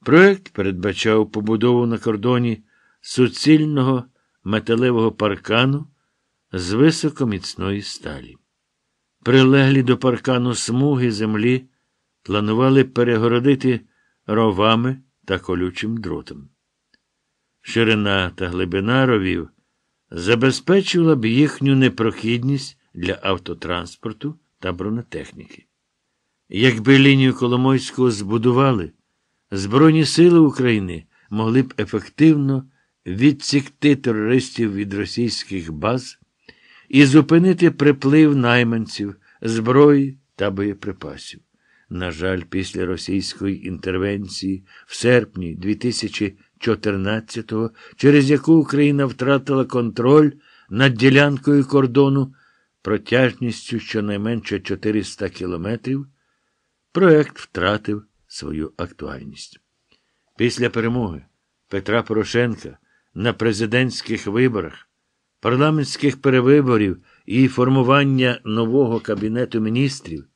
Проект передбачав побудову на кордоні суцільного металевого паркану з високоміцної сталі. Прилеглі до паркану смуги землі планували перегородити ровами та колючим дротом. Ширина та глибина ровів забезпечувала б їхню непрохідність для автотранспорту та бронетехніки. Якби лінію Коломойського збудували, Збройні сили України могли б ефективно відсікти терористів від російських баз і зупинити приплив найманців, зброї та боєприпасів. На жаль, після російської інтервенції в серпні 2014-го, через яку Україна втратила контроль над ділянкою кордону протяжністю щонайменше 400 кілометрів, проект втратив свою актуальність. Після перемоги Петра Порошенка на президентських виборах, парламентських перевиборів і формування нового Кабінету міністрів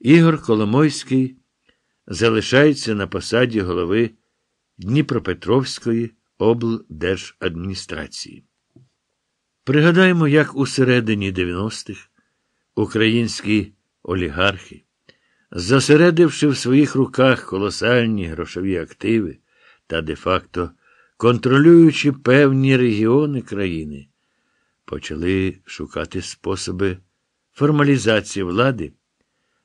Ігор Коломойський залишається на посаді голови Дніпропетровської облдержадміністрації. Пригадаємо, як у середині 90-х українські олігархи зосередивши в своїх руках колосальні грошові активи та де-факто контролюючи певні регіони країни, почали шукати способи формалізації влади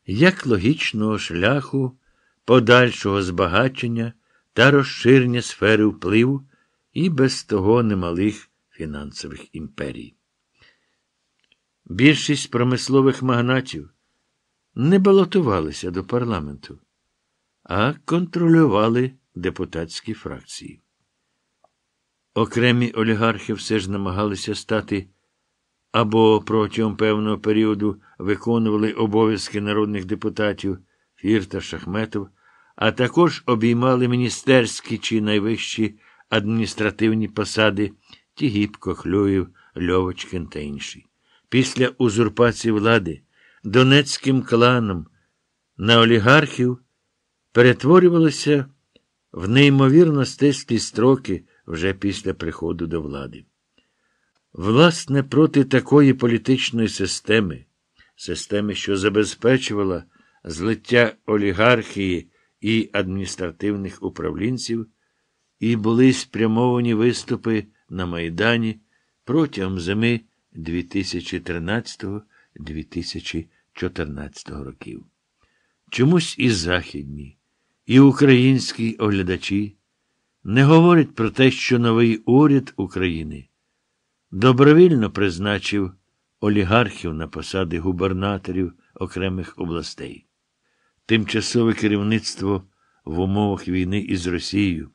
як логічного шляху подальшого збагачення та розширення сфери впливу і без того немалих фінансових імперій. Більшість промислових магнатів не балотувалися до парламенту, а контролювали депутатські фракції. Окремі олігархи все ж намагалися стати або протягом певного періоду виконували обов'язки народних депутатів Фірта Шахметов, а також обіймали міністерські чи найвищі адміністративні посади Тігіп, Кохлюєв, Льовочкин та інші. Після узурпації влади донецьким кланом на олігархів перетворювалося в неймовірно стислі строки вже після приходу до влади. Власне, проти такої політичної системи, системи, що забезпечувала злиття олігархії і адміністративних управлінців, і були спрямовані виступи на Майдані протягом зими 2013-2014 років. Чомусь і західні, і українські оглядачі не говорять про те, що новий уряд України добровільно призначив олігархів на посади губернаторів окремих областей. Тимчасове керівництво в умовах війни із Росією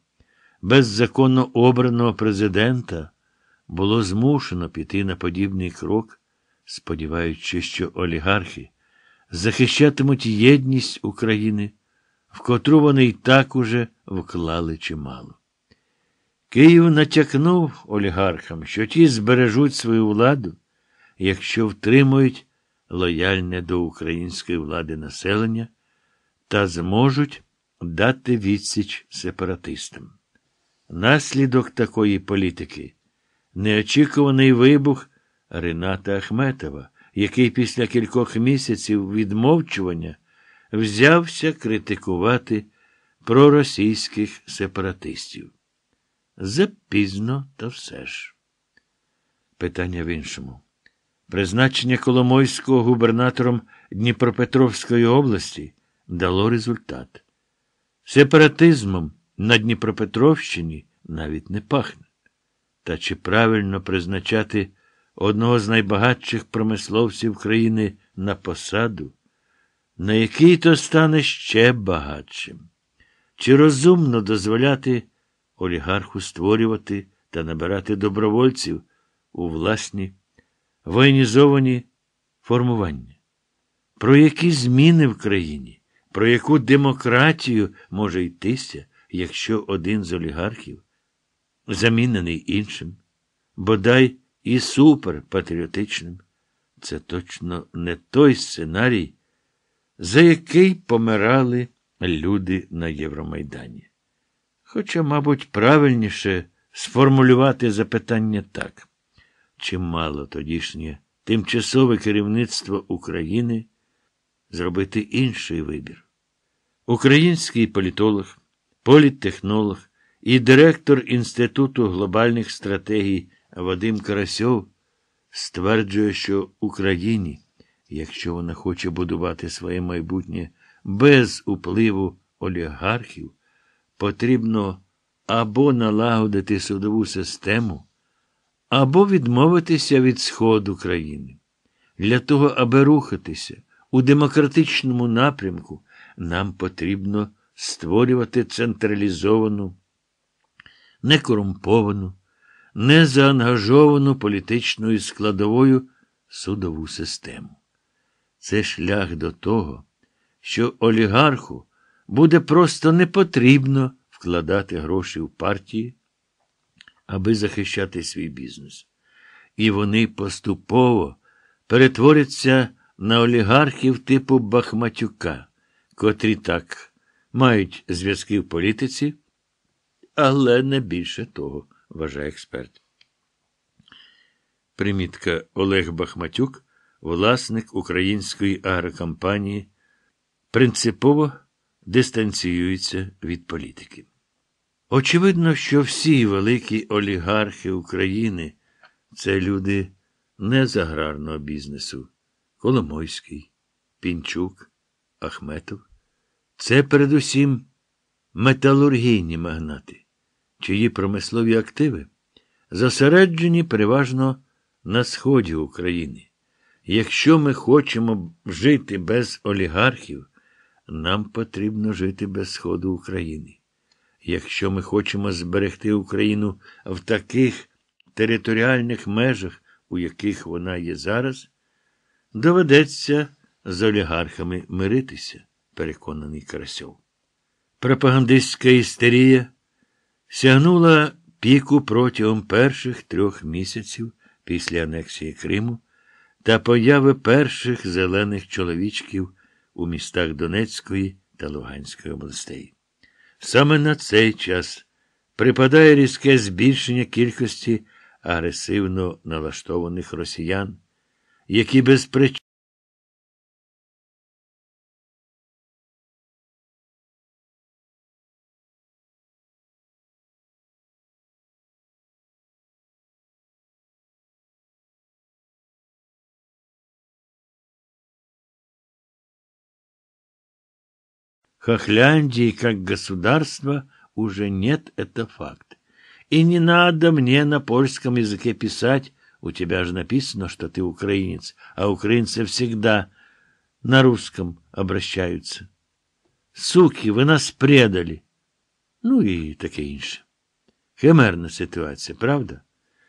без законно обраного президента було змушено піти на подібний крок, сподіваючись, що олігархи захищатимуть єдність України, в котру вони й так уже вклали чимало. Київ натякнув олігархам, що ті збережуть свою владу, якщо втримують лояльне до української влади населення та зможуть дати відсіч сепаратистам. Наслідок такої політики неочікуваний вибух Рената Ахметова, який після кількох місяців відмовчування взявся критикувати проросійських сепаратистів. Запізно, та все ж. Питання в іншому. Призначення Коломойського губернатором Дніпропетровської області дало результат. Сепаратизмом на Дніпропетровщині навіть не пахне. Та чи правильно призначати одного з найбагатших промисловців країни на посаду, на який то стане ще багатшим? Чи розумно дозволяти олігарху створювати та набирати добровольців у власні воєнізовані формування? Про які зміни в країні, про яку демократію може йтися, якщо один з олігархів замінений іншим, бодай і суперпатріотичним? Це точно не той сценарій, за який помирали люди на Євромайдані. Хоча, мабуть, правильніше сформулювати запитання так, чи мало тодішнє тимчасове керівництво України зробити інший вибір. Український політолог, політтехнолог і директор Інституту глобальних стратегій Вадим Карасьов стверджує, що Україні, якщо вона хоче будувати своє майбутнє без впливу олігархів, потрібно або налагодити судову систему, або відмовитися від сходу країни. Для того, аби рухатися у демократичному напрямку, нам потрібно створювати централізовану, некорумповану, незаангажовану політичною складовою судову систему. Це шлях до того, що олігарху буде просто не потрібно вкладати гроші в партії, аби захищати свій бізнес. І вони поступово перетворяться на олігархів типу Бахматюка, котрі так мають зв'язки в політиці, але не більше того, вважає експерт. Примітка Олег Бахматюк, власник української агрокомпанії, принципово дистанціюється від політики. Очевидно, що всі великі олігархи України це люди не з аграрного бізнесу. Коломойський, Пінчук, Ахметов. Це передусім металургійні магнати, чиї промислові активи зосереджені переважно на сході України. Якщо ми хочемо жити без олігархів, нам потрібно жити без Сходу України. Якщо ми хочемо зберегти Україну в таких територіальних межах, у яких вона є зараз, доведеться з олігархами миритися, переконаний Карасьов. Пропагандистська істерія сягнула піку протягом перших трьох місяців після анексії Криму та появи перших зелених чоловічків у містах Донецької та Луганської областей. Саме на цей час припадає різке збільшення кількості агресивно налаштованих росіян, які без причин Хохляндии как государства уже нет, это факт. И не надо мне на польском языке писать, у тебя же написано, что ты украинец, а украинцы всегда на русском обращаются. Суки, ви нас предали. Ну і таке інше. Химерна ситуація, правда?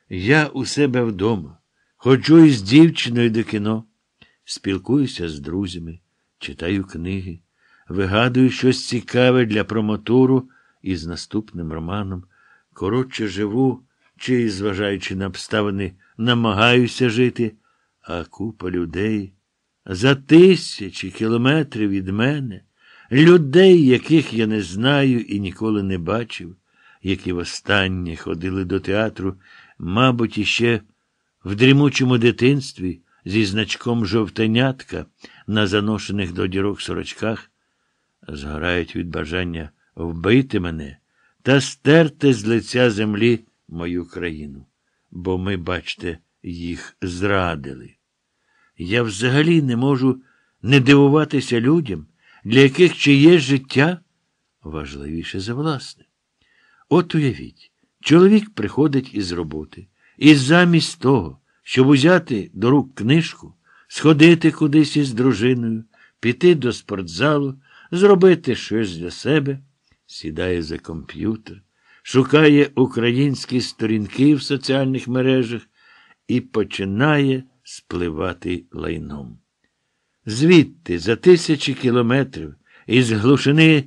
Я у себе вдома, ходжу із дівчиною до кіно, спілкуюся з друзями, читаю книги Вигадую щось цікаве для промотуру із наступним романом. Коротше, живу, чи, зважаючи на обставини, намагаюся жити, а купа людей за тисячі кілометрів від мене, людей, яких я не знаю і ніколи не бачив, які востаннє ходили до театру, мабуть, іще в дрімучому дитинстві зі значком жовтенятка на заношених до дірок сорочках згорають від бажання вбити мене та стерти з лиця землі мою країну, бо ми, бачте, їх зрадили. Я взагалі не можу не дивуватися людям, для яких чиє життя важливіше за власне. От уявіть, чоловік приходить із роботи, і замість того, щоб узяти до рук книжку, сходити кудись із дружиною, піти до спортзалу, зробити щось для себе, сідає за комп'ютер, шукає українські сторінки в соціальних мережах і починає спливати лайном. Звідти, за тисячі кілометрів, із глушини,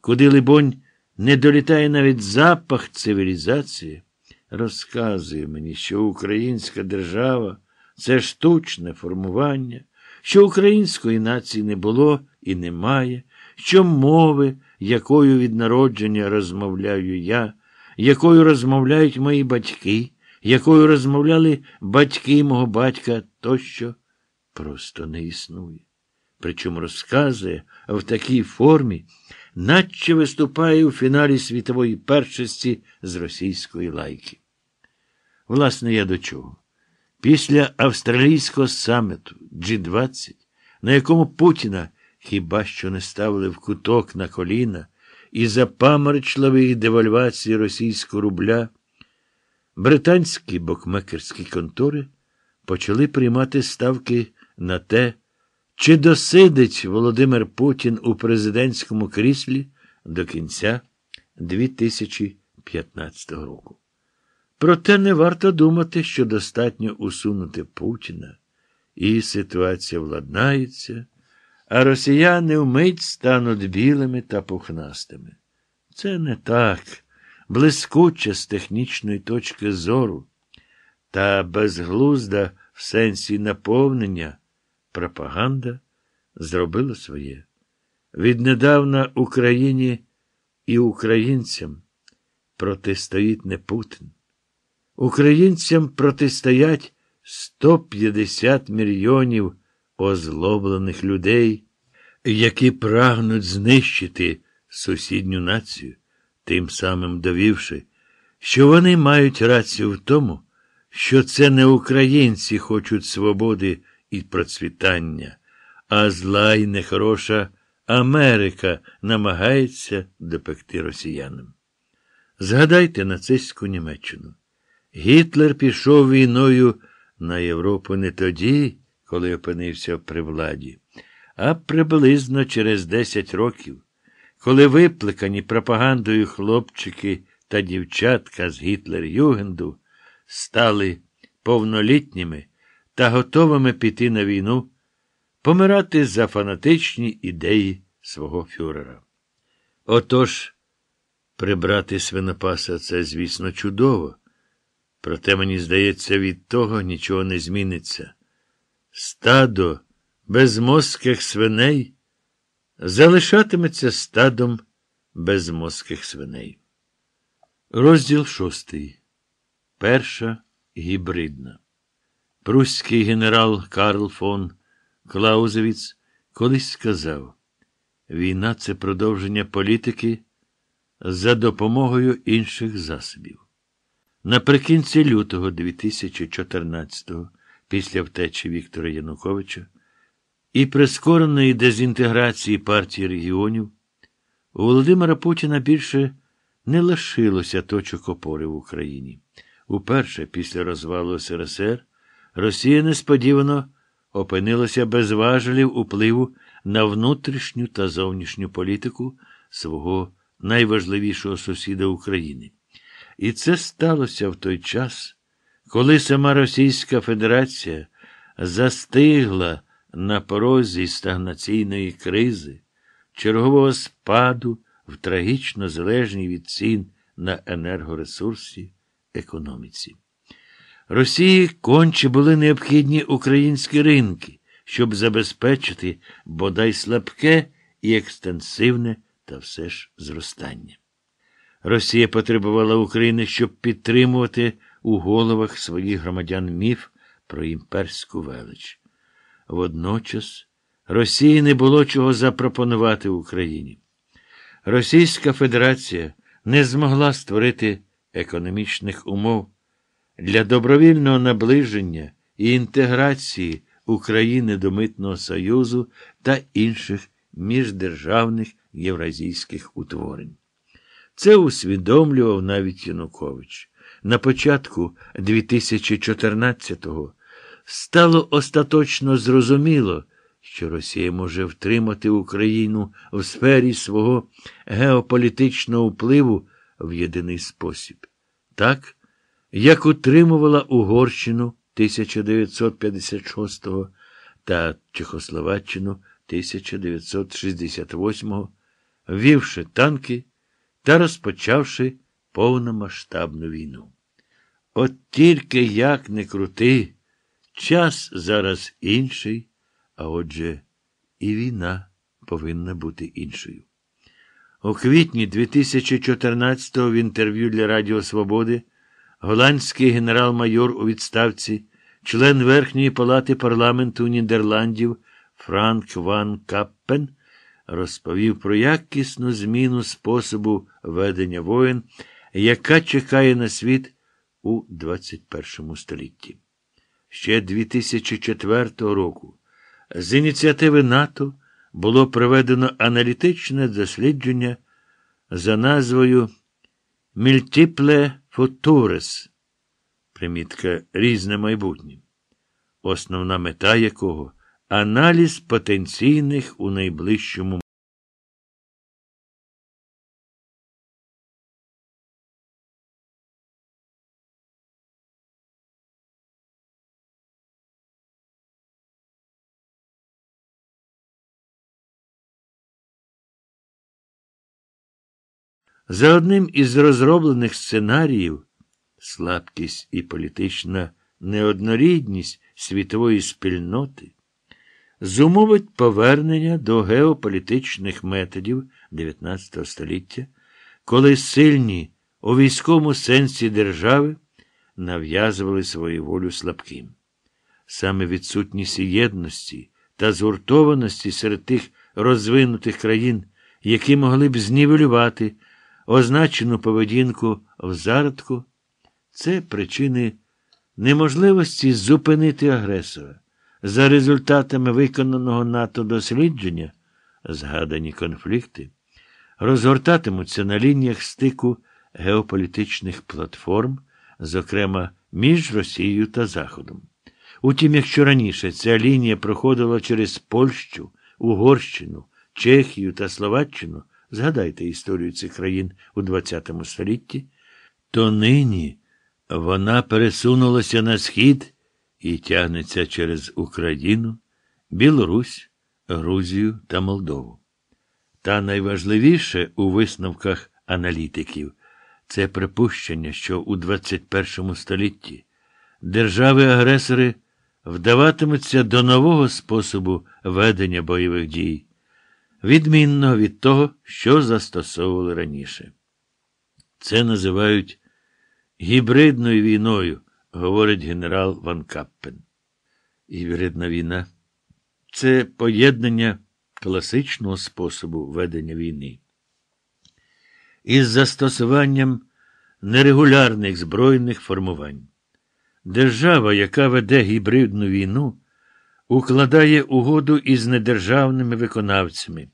куди, либонь, не долітає навіть запах цивілізації, розказує мені, що українська держава це штучне формування, що української нації не було і немає, що мови, якою від народження розмовляю я, якою розмовляють мої батьки, якою розмовляли батьки мого батька, тощо просто не існує. Причому розказує в такій формі, наче виступає у фіналі світової першості з російської лайки. Власне, я до чого? Після австралійського саміту G20, на якому Путіна хіба що не ставили в куток на коліна і запаморочливої девальвації російського рубля, британські бокмекерські контори почали приймати ставки на те, чи досидить Володимир Путін у президентському кріслі до кінця 2015 року. Проте не варто думати, що достатньо усунути Путіна, і ситуація владнається а росіяни вмить стануть білими та пухнастими. Це не так, блискуче з технічної точки зору, та безглузда в сенсі наповнення пропаганда зробила своє. Віднедавна Україні і українцям протистоїть не Путін. Українцям протистоять 150 мільйонів озлоблених людей, які прагнуть знищити сусідню націю, тим самим довівши, що вони мають рацію в тому, що це не українці хочуть свободи і процвітання, а зла й нехороша Америка намагається допекти росіянам. Згадайте нацистську Німеччину. Гітлер пішов війною на Європу не тоді, коли опинився при владі, а приблизно через 10 років, коли випликані пропагандою хлопчики та дівчатка з Гітлер-Югенду стали повнолітніми та готовими піти на війну, помирати за фанатичні ідеї свого фюрера. Отож, прибрати свинопаса це, звісно, чудово. Проте, мені здається, від того нічого не зміниться. Стадо безмозких свиней залишатиметься стадом безмозких свиней. Розділ шостий. Перша гібридна. Пруський генерал Карл фон Клаузевіц колись сказав: війна це продовження політики за допомогою інших засобів. Наприкінці лютого 2014-го, після втечі Віктора Януковича і прискореної дезінтеграції партії регіонів, у Володимира Путіна більше не лишилося точок опори в Україні. Уперше після розвалу СРСР Росія несподівано опинилася без важелів upливу на внутрішню та зовнішню політику свого найважливішого сусіда України. І це сталося в той час, коли сама Російська Федерація застигла на порозі стагнаційної кризи, чергового спаду в трагічно залежній від цін на енергоресурсі економіці. Росії конче були необхідні українські ринки, щоб забезпечити бодай слабке і екстенсивне та все ж зростання. Росія потребувала України, щоб підтримувати у головах своїх громадян міф про імперську велич. Водночас Росії не було чого запропонувати Україні. Російська Федерація не змогла створити економічних умов для добровільного наближення і інтеграції України до Митного Союзу та інших міждержавних євразійських утворень. Це усвідомлював навіть Янукович. На початку 2014-го стало остаточно зрозуміло, що Росія може втримати Україну в сфері свого геополітичного впливу в єдиний спосіб. Так, як утримувала Угорщину 1956-го та Чехословаччину 1968-го, ввівши танки та розпочавши повномасштабну війну. От тільки як не крути, час зараз інший, а отже, і війна повинна бути іншою. У квітні 2014-го в інтерв'ю для Радіо Свободи голландський генерал-майор у відставці, член Верхньої палати парламенту Нідерландів Франк Ван Каппен розповів про якісну зміну способу ведення воєн, яка чекає на світ у 21 столітті. Ще 2004 року з ініціативи НАТО було проведено аналітичне дослідження за назвою Multiple Futures, примітка різне майбутнє, основна мета якого аналіз потенційних у найближчому За одним із розроблених сценаріїв слабкість і політична неоднорідність світової спільноти зумовить повернення до геополітичних методів XIX століття, коли сильні у військовому сенсі держави нав'язували свою волю слабким. Саме відсутність єдності та згуртованості серед тих розвинутих країн, які могли б знівелювати означену поведінку в зародку, це причини неможливості зупинити агресора. За результатами виконаного НАТО дослідження, згадані конфлікти, розгортатимуться на лініях стику геополітичних платформ, зокрема між Росією та Заходом. Утім, якщо раніше ця лінія проходила через Польщу, Угорщину, Чехію та Словаччину, згадайте історію цих країн у ХХ столітті, то нині вона пересунулася на схід і тягнеться через Україну, Білорусь, Грузію та Молдову. Та найважливіше у висновках аналітиків це припущення, що у 21 столітті держави-агресори вдаватимуться до нового способу ведення бойових дій, відмінного від того, що застосовували раніше. Це називають гібридною війною, говорить генерал Ван Каппен. Гібридна війна це поєднання класичного способу ведення війни. Із застосуванням нерегулярних збройних формувань. Держава, яка веде гібридну війну, укладає угоду із недержавними виконавцями,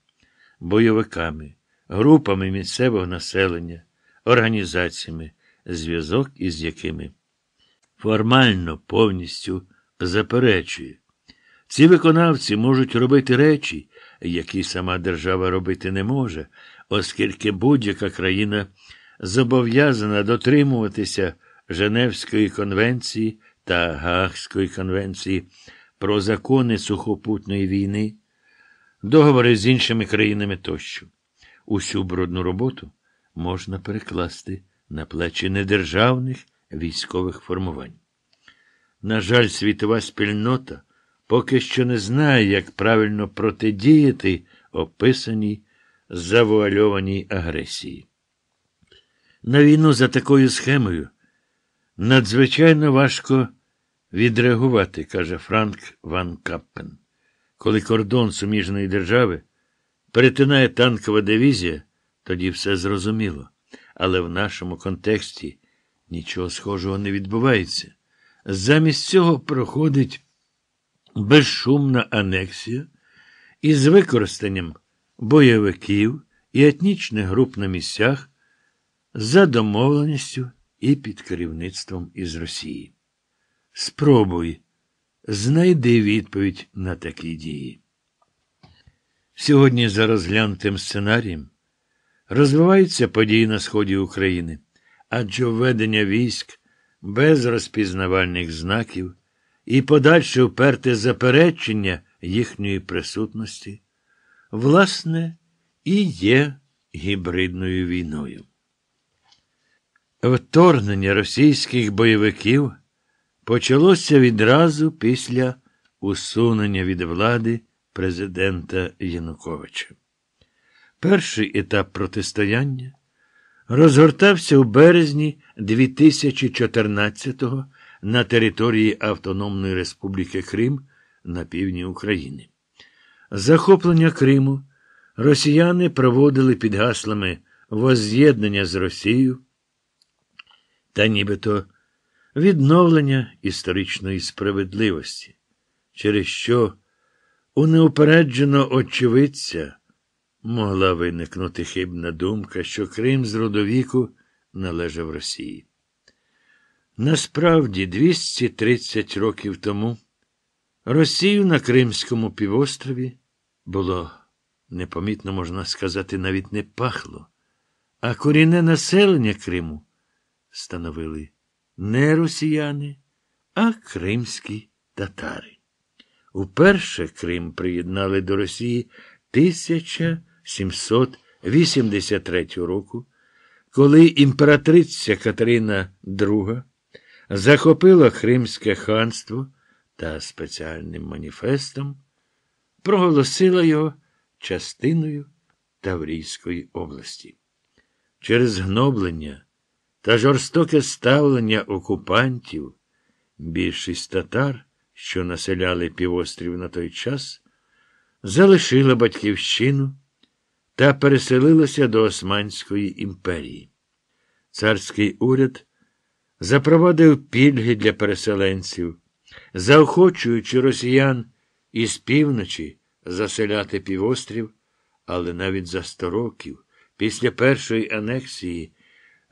бойовиками, групами місцевого населення, організаціями, зв'язок із якими формально повністю заперечує. Ці виконавці можуть робити речі, які сама держава робити не може, оскільки будь-яка країна зобов'язана дотримуватися Женевської конвенції та Гаагської конвенції про закони сухопутної війни, договори з іншими країнами тощо. Усю брудну роботу можна перекласти на плечі недержавних військових формувань. На жаль, світова спільнота поки що не знає, як правильно протидіяти описаній завуальованій агресії. На війну за такою схемою надзвичайно важко відреагувати, каже Франк Ван Каппен. Коли кордон суміжної держави перетинає танкова дивізія, тоді все зрозуміло. Але в нашому контексті нічого схожого не відбувається. Замість цього проходить безшумна анексія із використанням бойовиків і етнічних груп на місцях за домовленістю і під керівництвом із Росії. Спробуй, знайди відповідь на такі дії. Сьогодні за розглянутим сценарієм розвиваються події на сході України, адже введення військ без розпізнавальних знаків і подальше вперте заперечення їхньої присутності, власне, і є гібридною війною. Вторгнення російських бойовиків почалося відразу після усунення від влади президента Януковича. Перший етап протистояння розгортався у березні 2014-го на території Автономної Республіки Крим на півдні України. Захоплення Криму росіяни проводили під гаслами возз'єднання з Росією та нібито відновлення історичної справедливості, через що у неупередженого очевидця могла виникнути хибна думка, що Крим з родовіку належав Росії. Насправді, 230 років тому Росію на Кримському півострові було, непомітно можна сказати, навіть не пахло, а корінне населення Криму становили не росіяни, а кримські татари. Уперше Крим приєднали до Росії 1783 року, коли імператриця Катерина II захопила Кримське ханство та спеціальним маніфестом проголосила його частиною Таврійської області. Через гноблення та жорстоке ставлення окупантів більшість татар, що населяли півострів на той час, залишила батьківщину та переселилася до Османської імперії. Царський уряд запровадив пільги для переселенців, заохочуючи росіян із півночі заселяти півострів, але навіть за сто років, після першої анексії,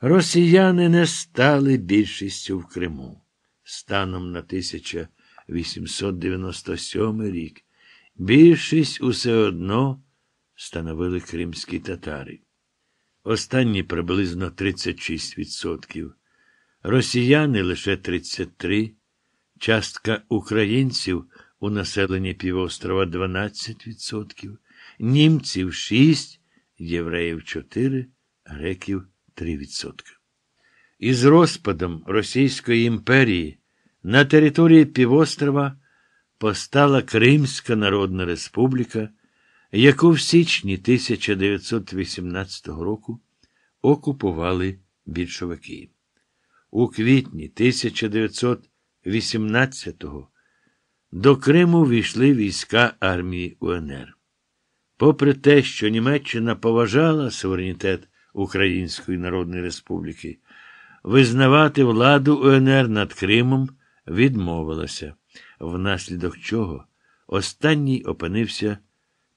Росіяни не стали більшістю в Криму. Станом на 1897 рік більшість усе одно становили кримські татари. Останні приблизно 36%. Росіяни лише 33%, частка українців у населенні півострова 12%, німців 6%, євреїв 4%, греків 3%. Із розпадом Російської імперії на території півострова постала Кримська Народна Республіка, яку в січні 1918 року окупували більшовики. У квітні 1918-го до Криму війшли війська армії УНР. Попри те, що Німеччина поважала суверенітет Української Народної Республіки, визнавати владу УНР над Кримом відмовилася, внаслідок чого останній опинився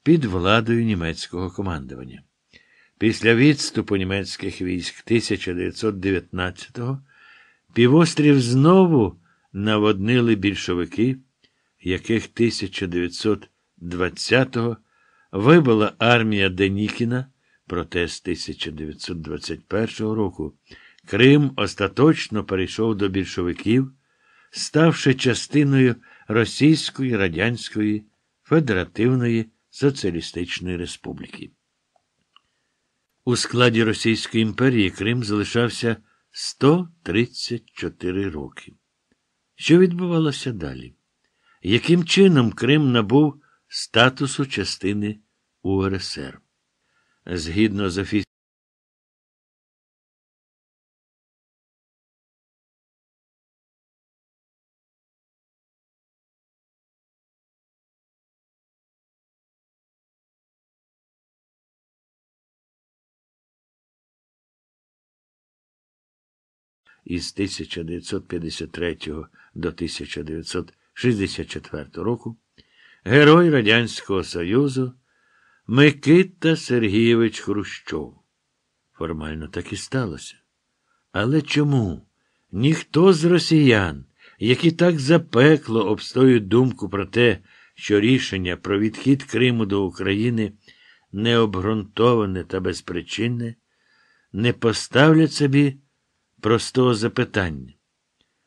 під владою німецького командування. Після відступу німецьких військ 1919-го півострів знову наводнили більшовики, яких 1920-го вибила армія Денікіна, проте з 1921 року Крим остаточно перейшов до більшовиків, ставши частиною Російської Радянської Федеративної Соціалістичної Республіки. У складі Російської імперії Крим залишався 134 роки. Що відбувалося далі? Яким чином Крим набув статусу частини УРСР? Згідно з офіційним із 1953 до 1964 року герой Радянського Союзу Микита Сергійович Хрущов. Формально так і сталося. Але чому ніхто з росіян, які так запекло обстоюють думку про те, що рішення про відхід Криму до України необґрунтоване та безпричинне, не поставлять собі простого запитання.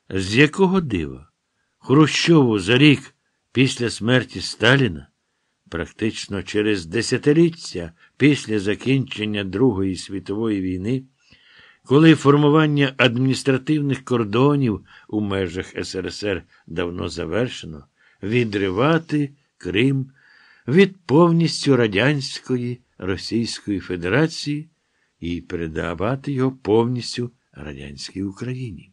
З якого дива Хрущову за рік після смерті Сталіна, практично через десятиліття після закінчення Другої світової війни, коли формування адміністративних кордонів у межах СРСР давно завершено, відривати Крим від повністю Радянської Російської Федерації і передавати його повністю радянській Україні.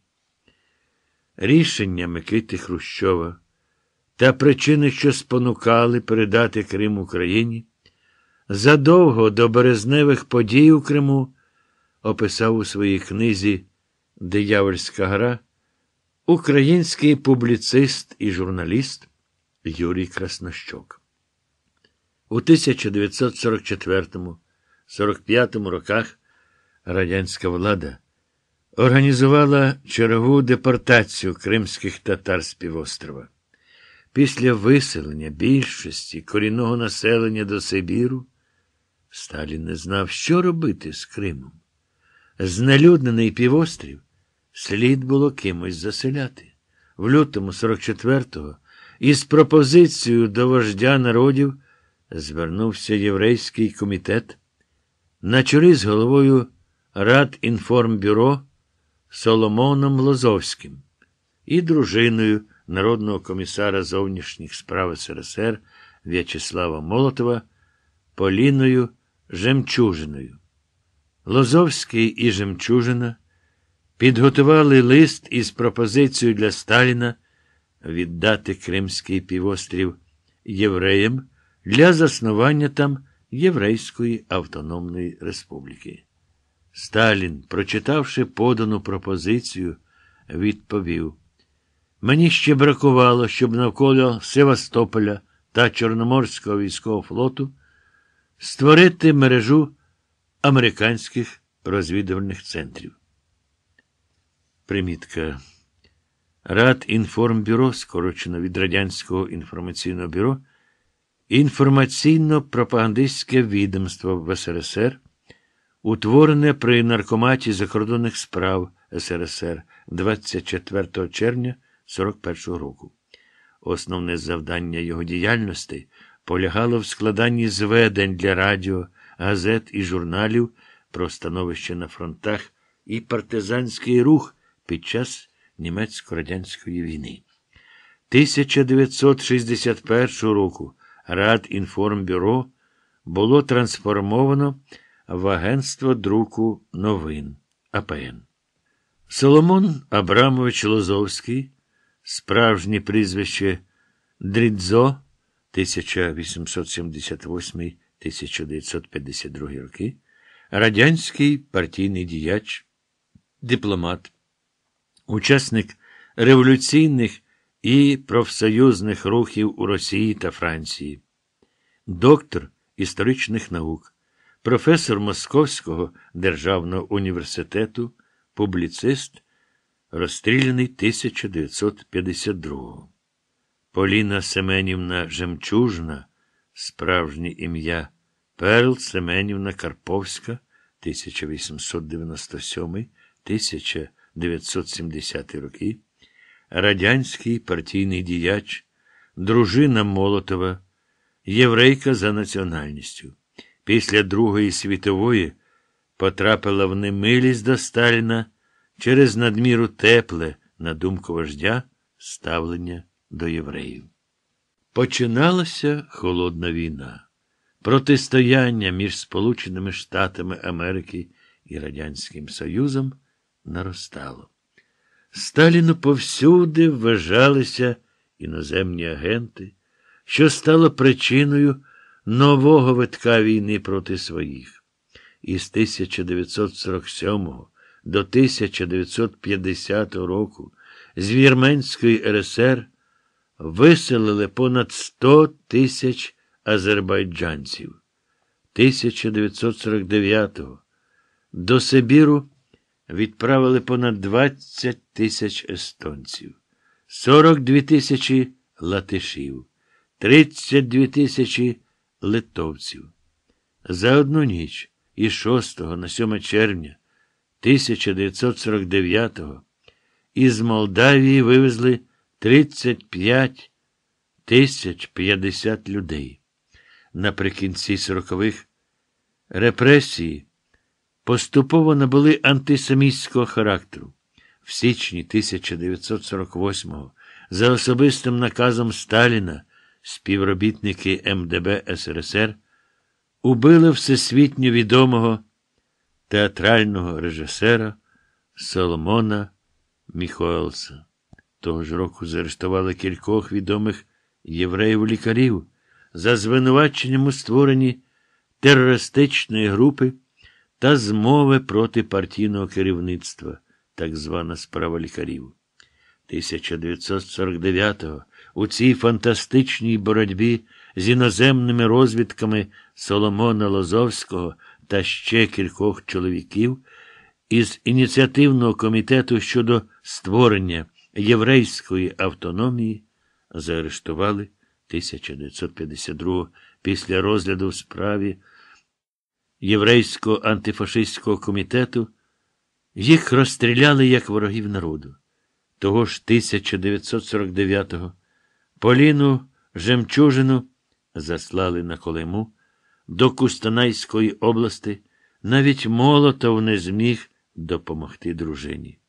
Рішення Микити Хрущова та причини, що спонукали передати Крим Україні, задовго до березневих подій у Криму описав у своїй книзі Диявольська гра український публіцист і журналіст Юрій Краснощок. У 1944-45 роках радянська влада організувала чергову депортацію кримських татар з півострова. Після виселення більшості корінного населення до Сибіру Сталін не знав, що робити з Кримом. Знелюднений півострів слід було кимось заселяти. В лютому 44-го із пропозицією до вождя народів звернувся єврейський комітет на чолі з головою Радінформбюро Соломоном Лозовським і дружиною народного комісара зовнішніх справ СРСР В'ячеслава Молотова Поліною Жемчужиною. Лозовський і Жемчужина підготували лист із пропозицією для Сталіна віддати Кримський півострів євреям для заснування там Єврейської Автономної Республіки. Сталін, прочитавши подану пропозицію, відповів Мені ще бракувало, щоб навколо Севастополя та Чорноморського військового флоту створити мережу американських розвідувальних центрів. Примітка. Радінформбюро, скорочено від Радянського інформаційного бюро, інформаційно-пропагандистське відомство в СРСР, утворене при Наркоматі закордонних справ СРСР 24 червня 41 року. Основне завдання його діяльності полягало в складанні зведень для радіо, газет і журналів про становище на фронтах і партизанський рух під час німецько-радянської війни. 1961 року Радінформбюро було трансформовано в Агентство друку новин АПН. Соломон Абрамович Лозовський, справжнє прізвище Дрідзо 1878-1952 роки, радянський партійний діяч, дипломат, учасник революційних і профсоюзних рухів у Росії та Франції, доктор історичних наук, професор Московського державного університету, публіцист, розстріляний 1952-го. Поліна Семенівна Жемчужна, справжнє ім'я Перл Семенівна Карповська, 1897-1970 роки, радянський партійний діяч, дружина Молотова, єврейка за національністю. Після Другої світової потрапила в немилість до Сталіна через надміру тепле, на думку вождя, ставлення до євреїв. Починалася холодна війна. Протистояння між Сполученими Штатами Америки і Радянським Союзом наростало. Сталіну повсюди вважалися іноземні агенти, що стало причиною нового витка війни проти своїх. Із 1947 до 1950 року з Вірменської РСР виселили понад 100 тисяч азербайджанців. 1949-го до Сибіру відправили понад 20 тисяч естонців, 42 тисячі латишів, 32 тисячі литовців. За одну ніч із 6 на 7 червня 1949-го із Молдавії вивезли 35 тисяч 50 людей. Наприкінці 40-х репресії поступово набули антисемітського характеру. В січні 1948-го за особистим наказом Сталіна співробітники МДБ СРСР убили всесвітньо відомого театрального режисера Соломона Міхоелса. Того ж року заарештували кількох відомих євреїв-лікарів за звинуваченням у створенні терористичної групи та змови проти партійного керівництва, так звана справа лікарів. 1949-го у цій фантастичній боротьбі з іноземними розвідками Соломона Лозовського та ще кількох чоловіків із ініціативного комітету щодо створення єврейської автономії заарештували 1952 після розгляду в справі Єврейського антифашистського комітету. Їх розстріляли як ворогів народу. Того ж 1949-го Поліну Жемчужину заслали на Колиму до Кустанайської області, навіть Молотов не зміг допомогти дружині.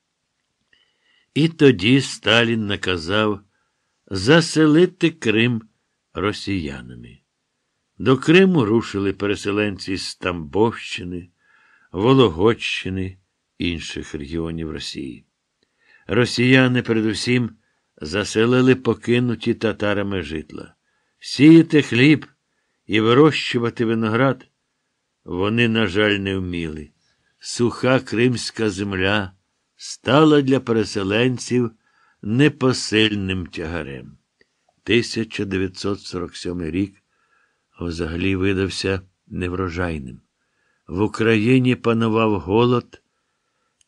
І тоді Сталін наказав заселити Крим росіянами. До Криму рушили переселенці з Тамбовщини, Вологодщини, інших регіонів Росії. Росіяни, передусім, заселили покинуті татарами житла. Сіяти хліб і вирощувати виноград вони, на жаль, не вміли. Суха кримська земля стала для переселенців непосильним тягарем. 1947 рік взагалі видався неврожайним. В Україні панував голод,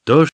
тож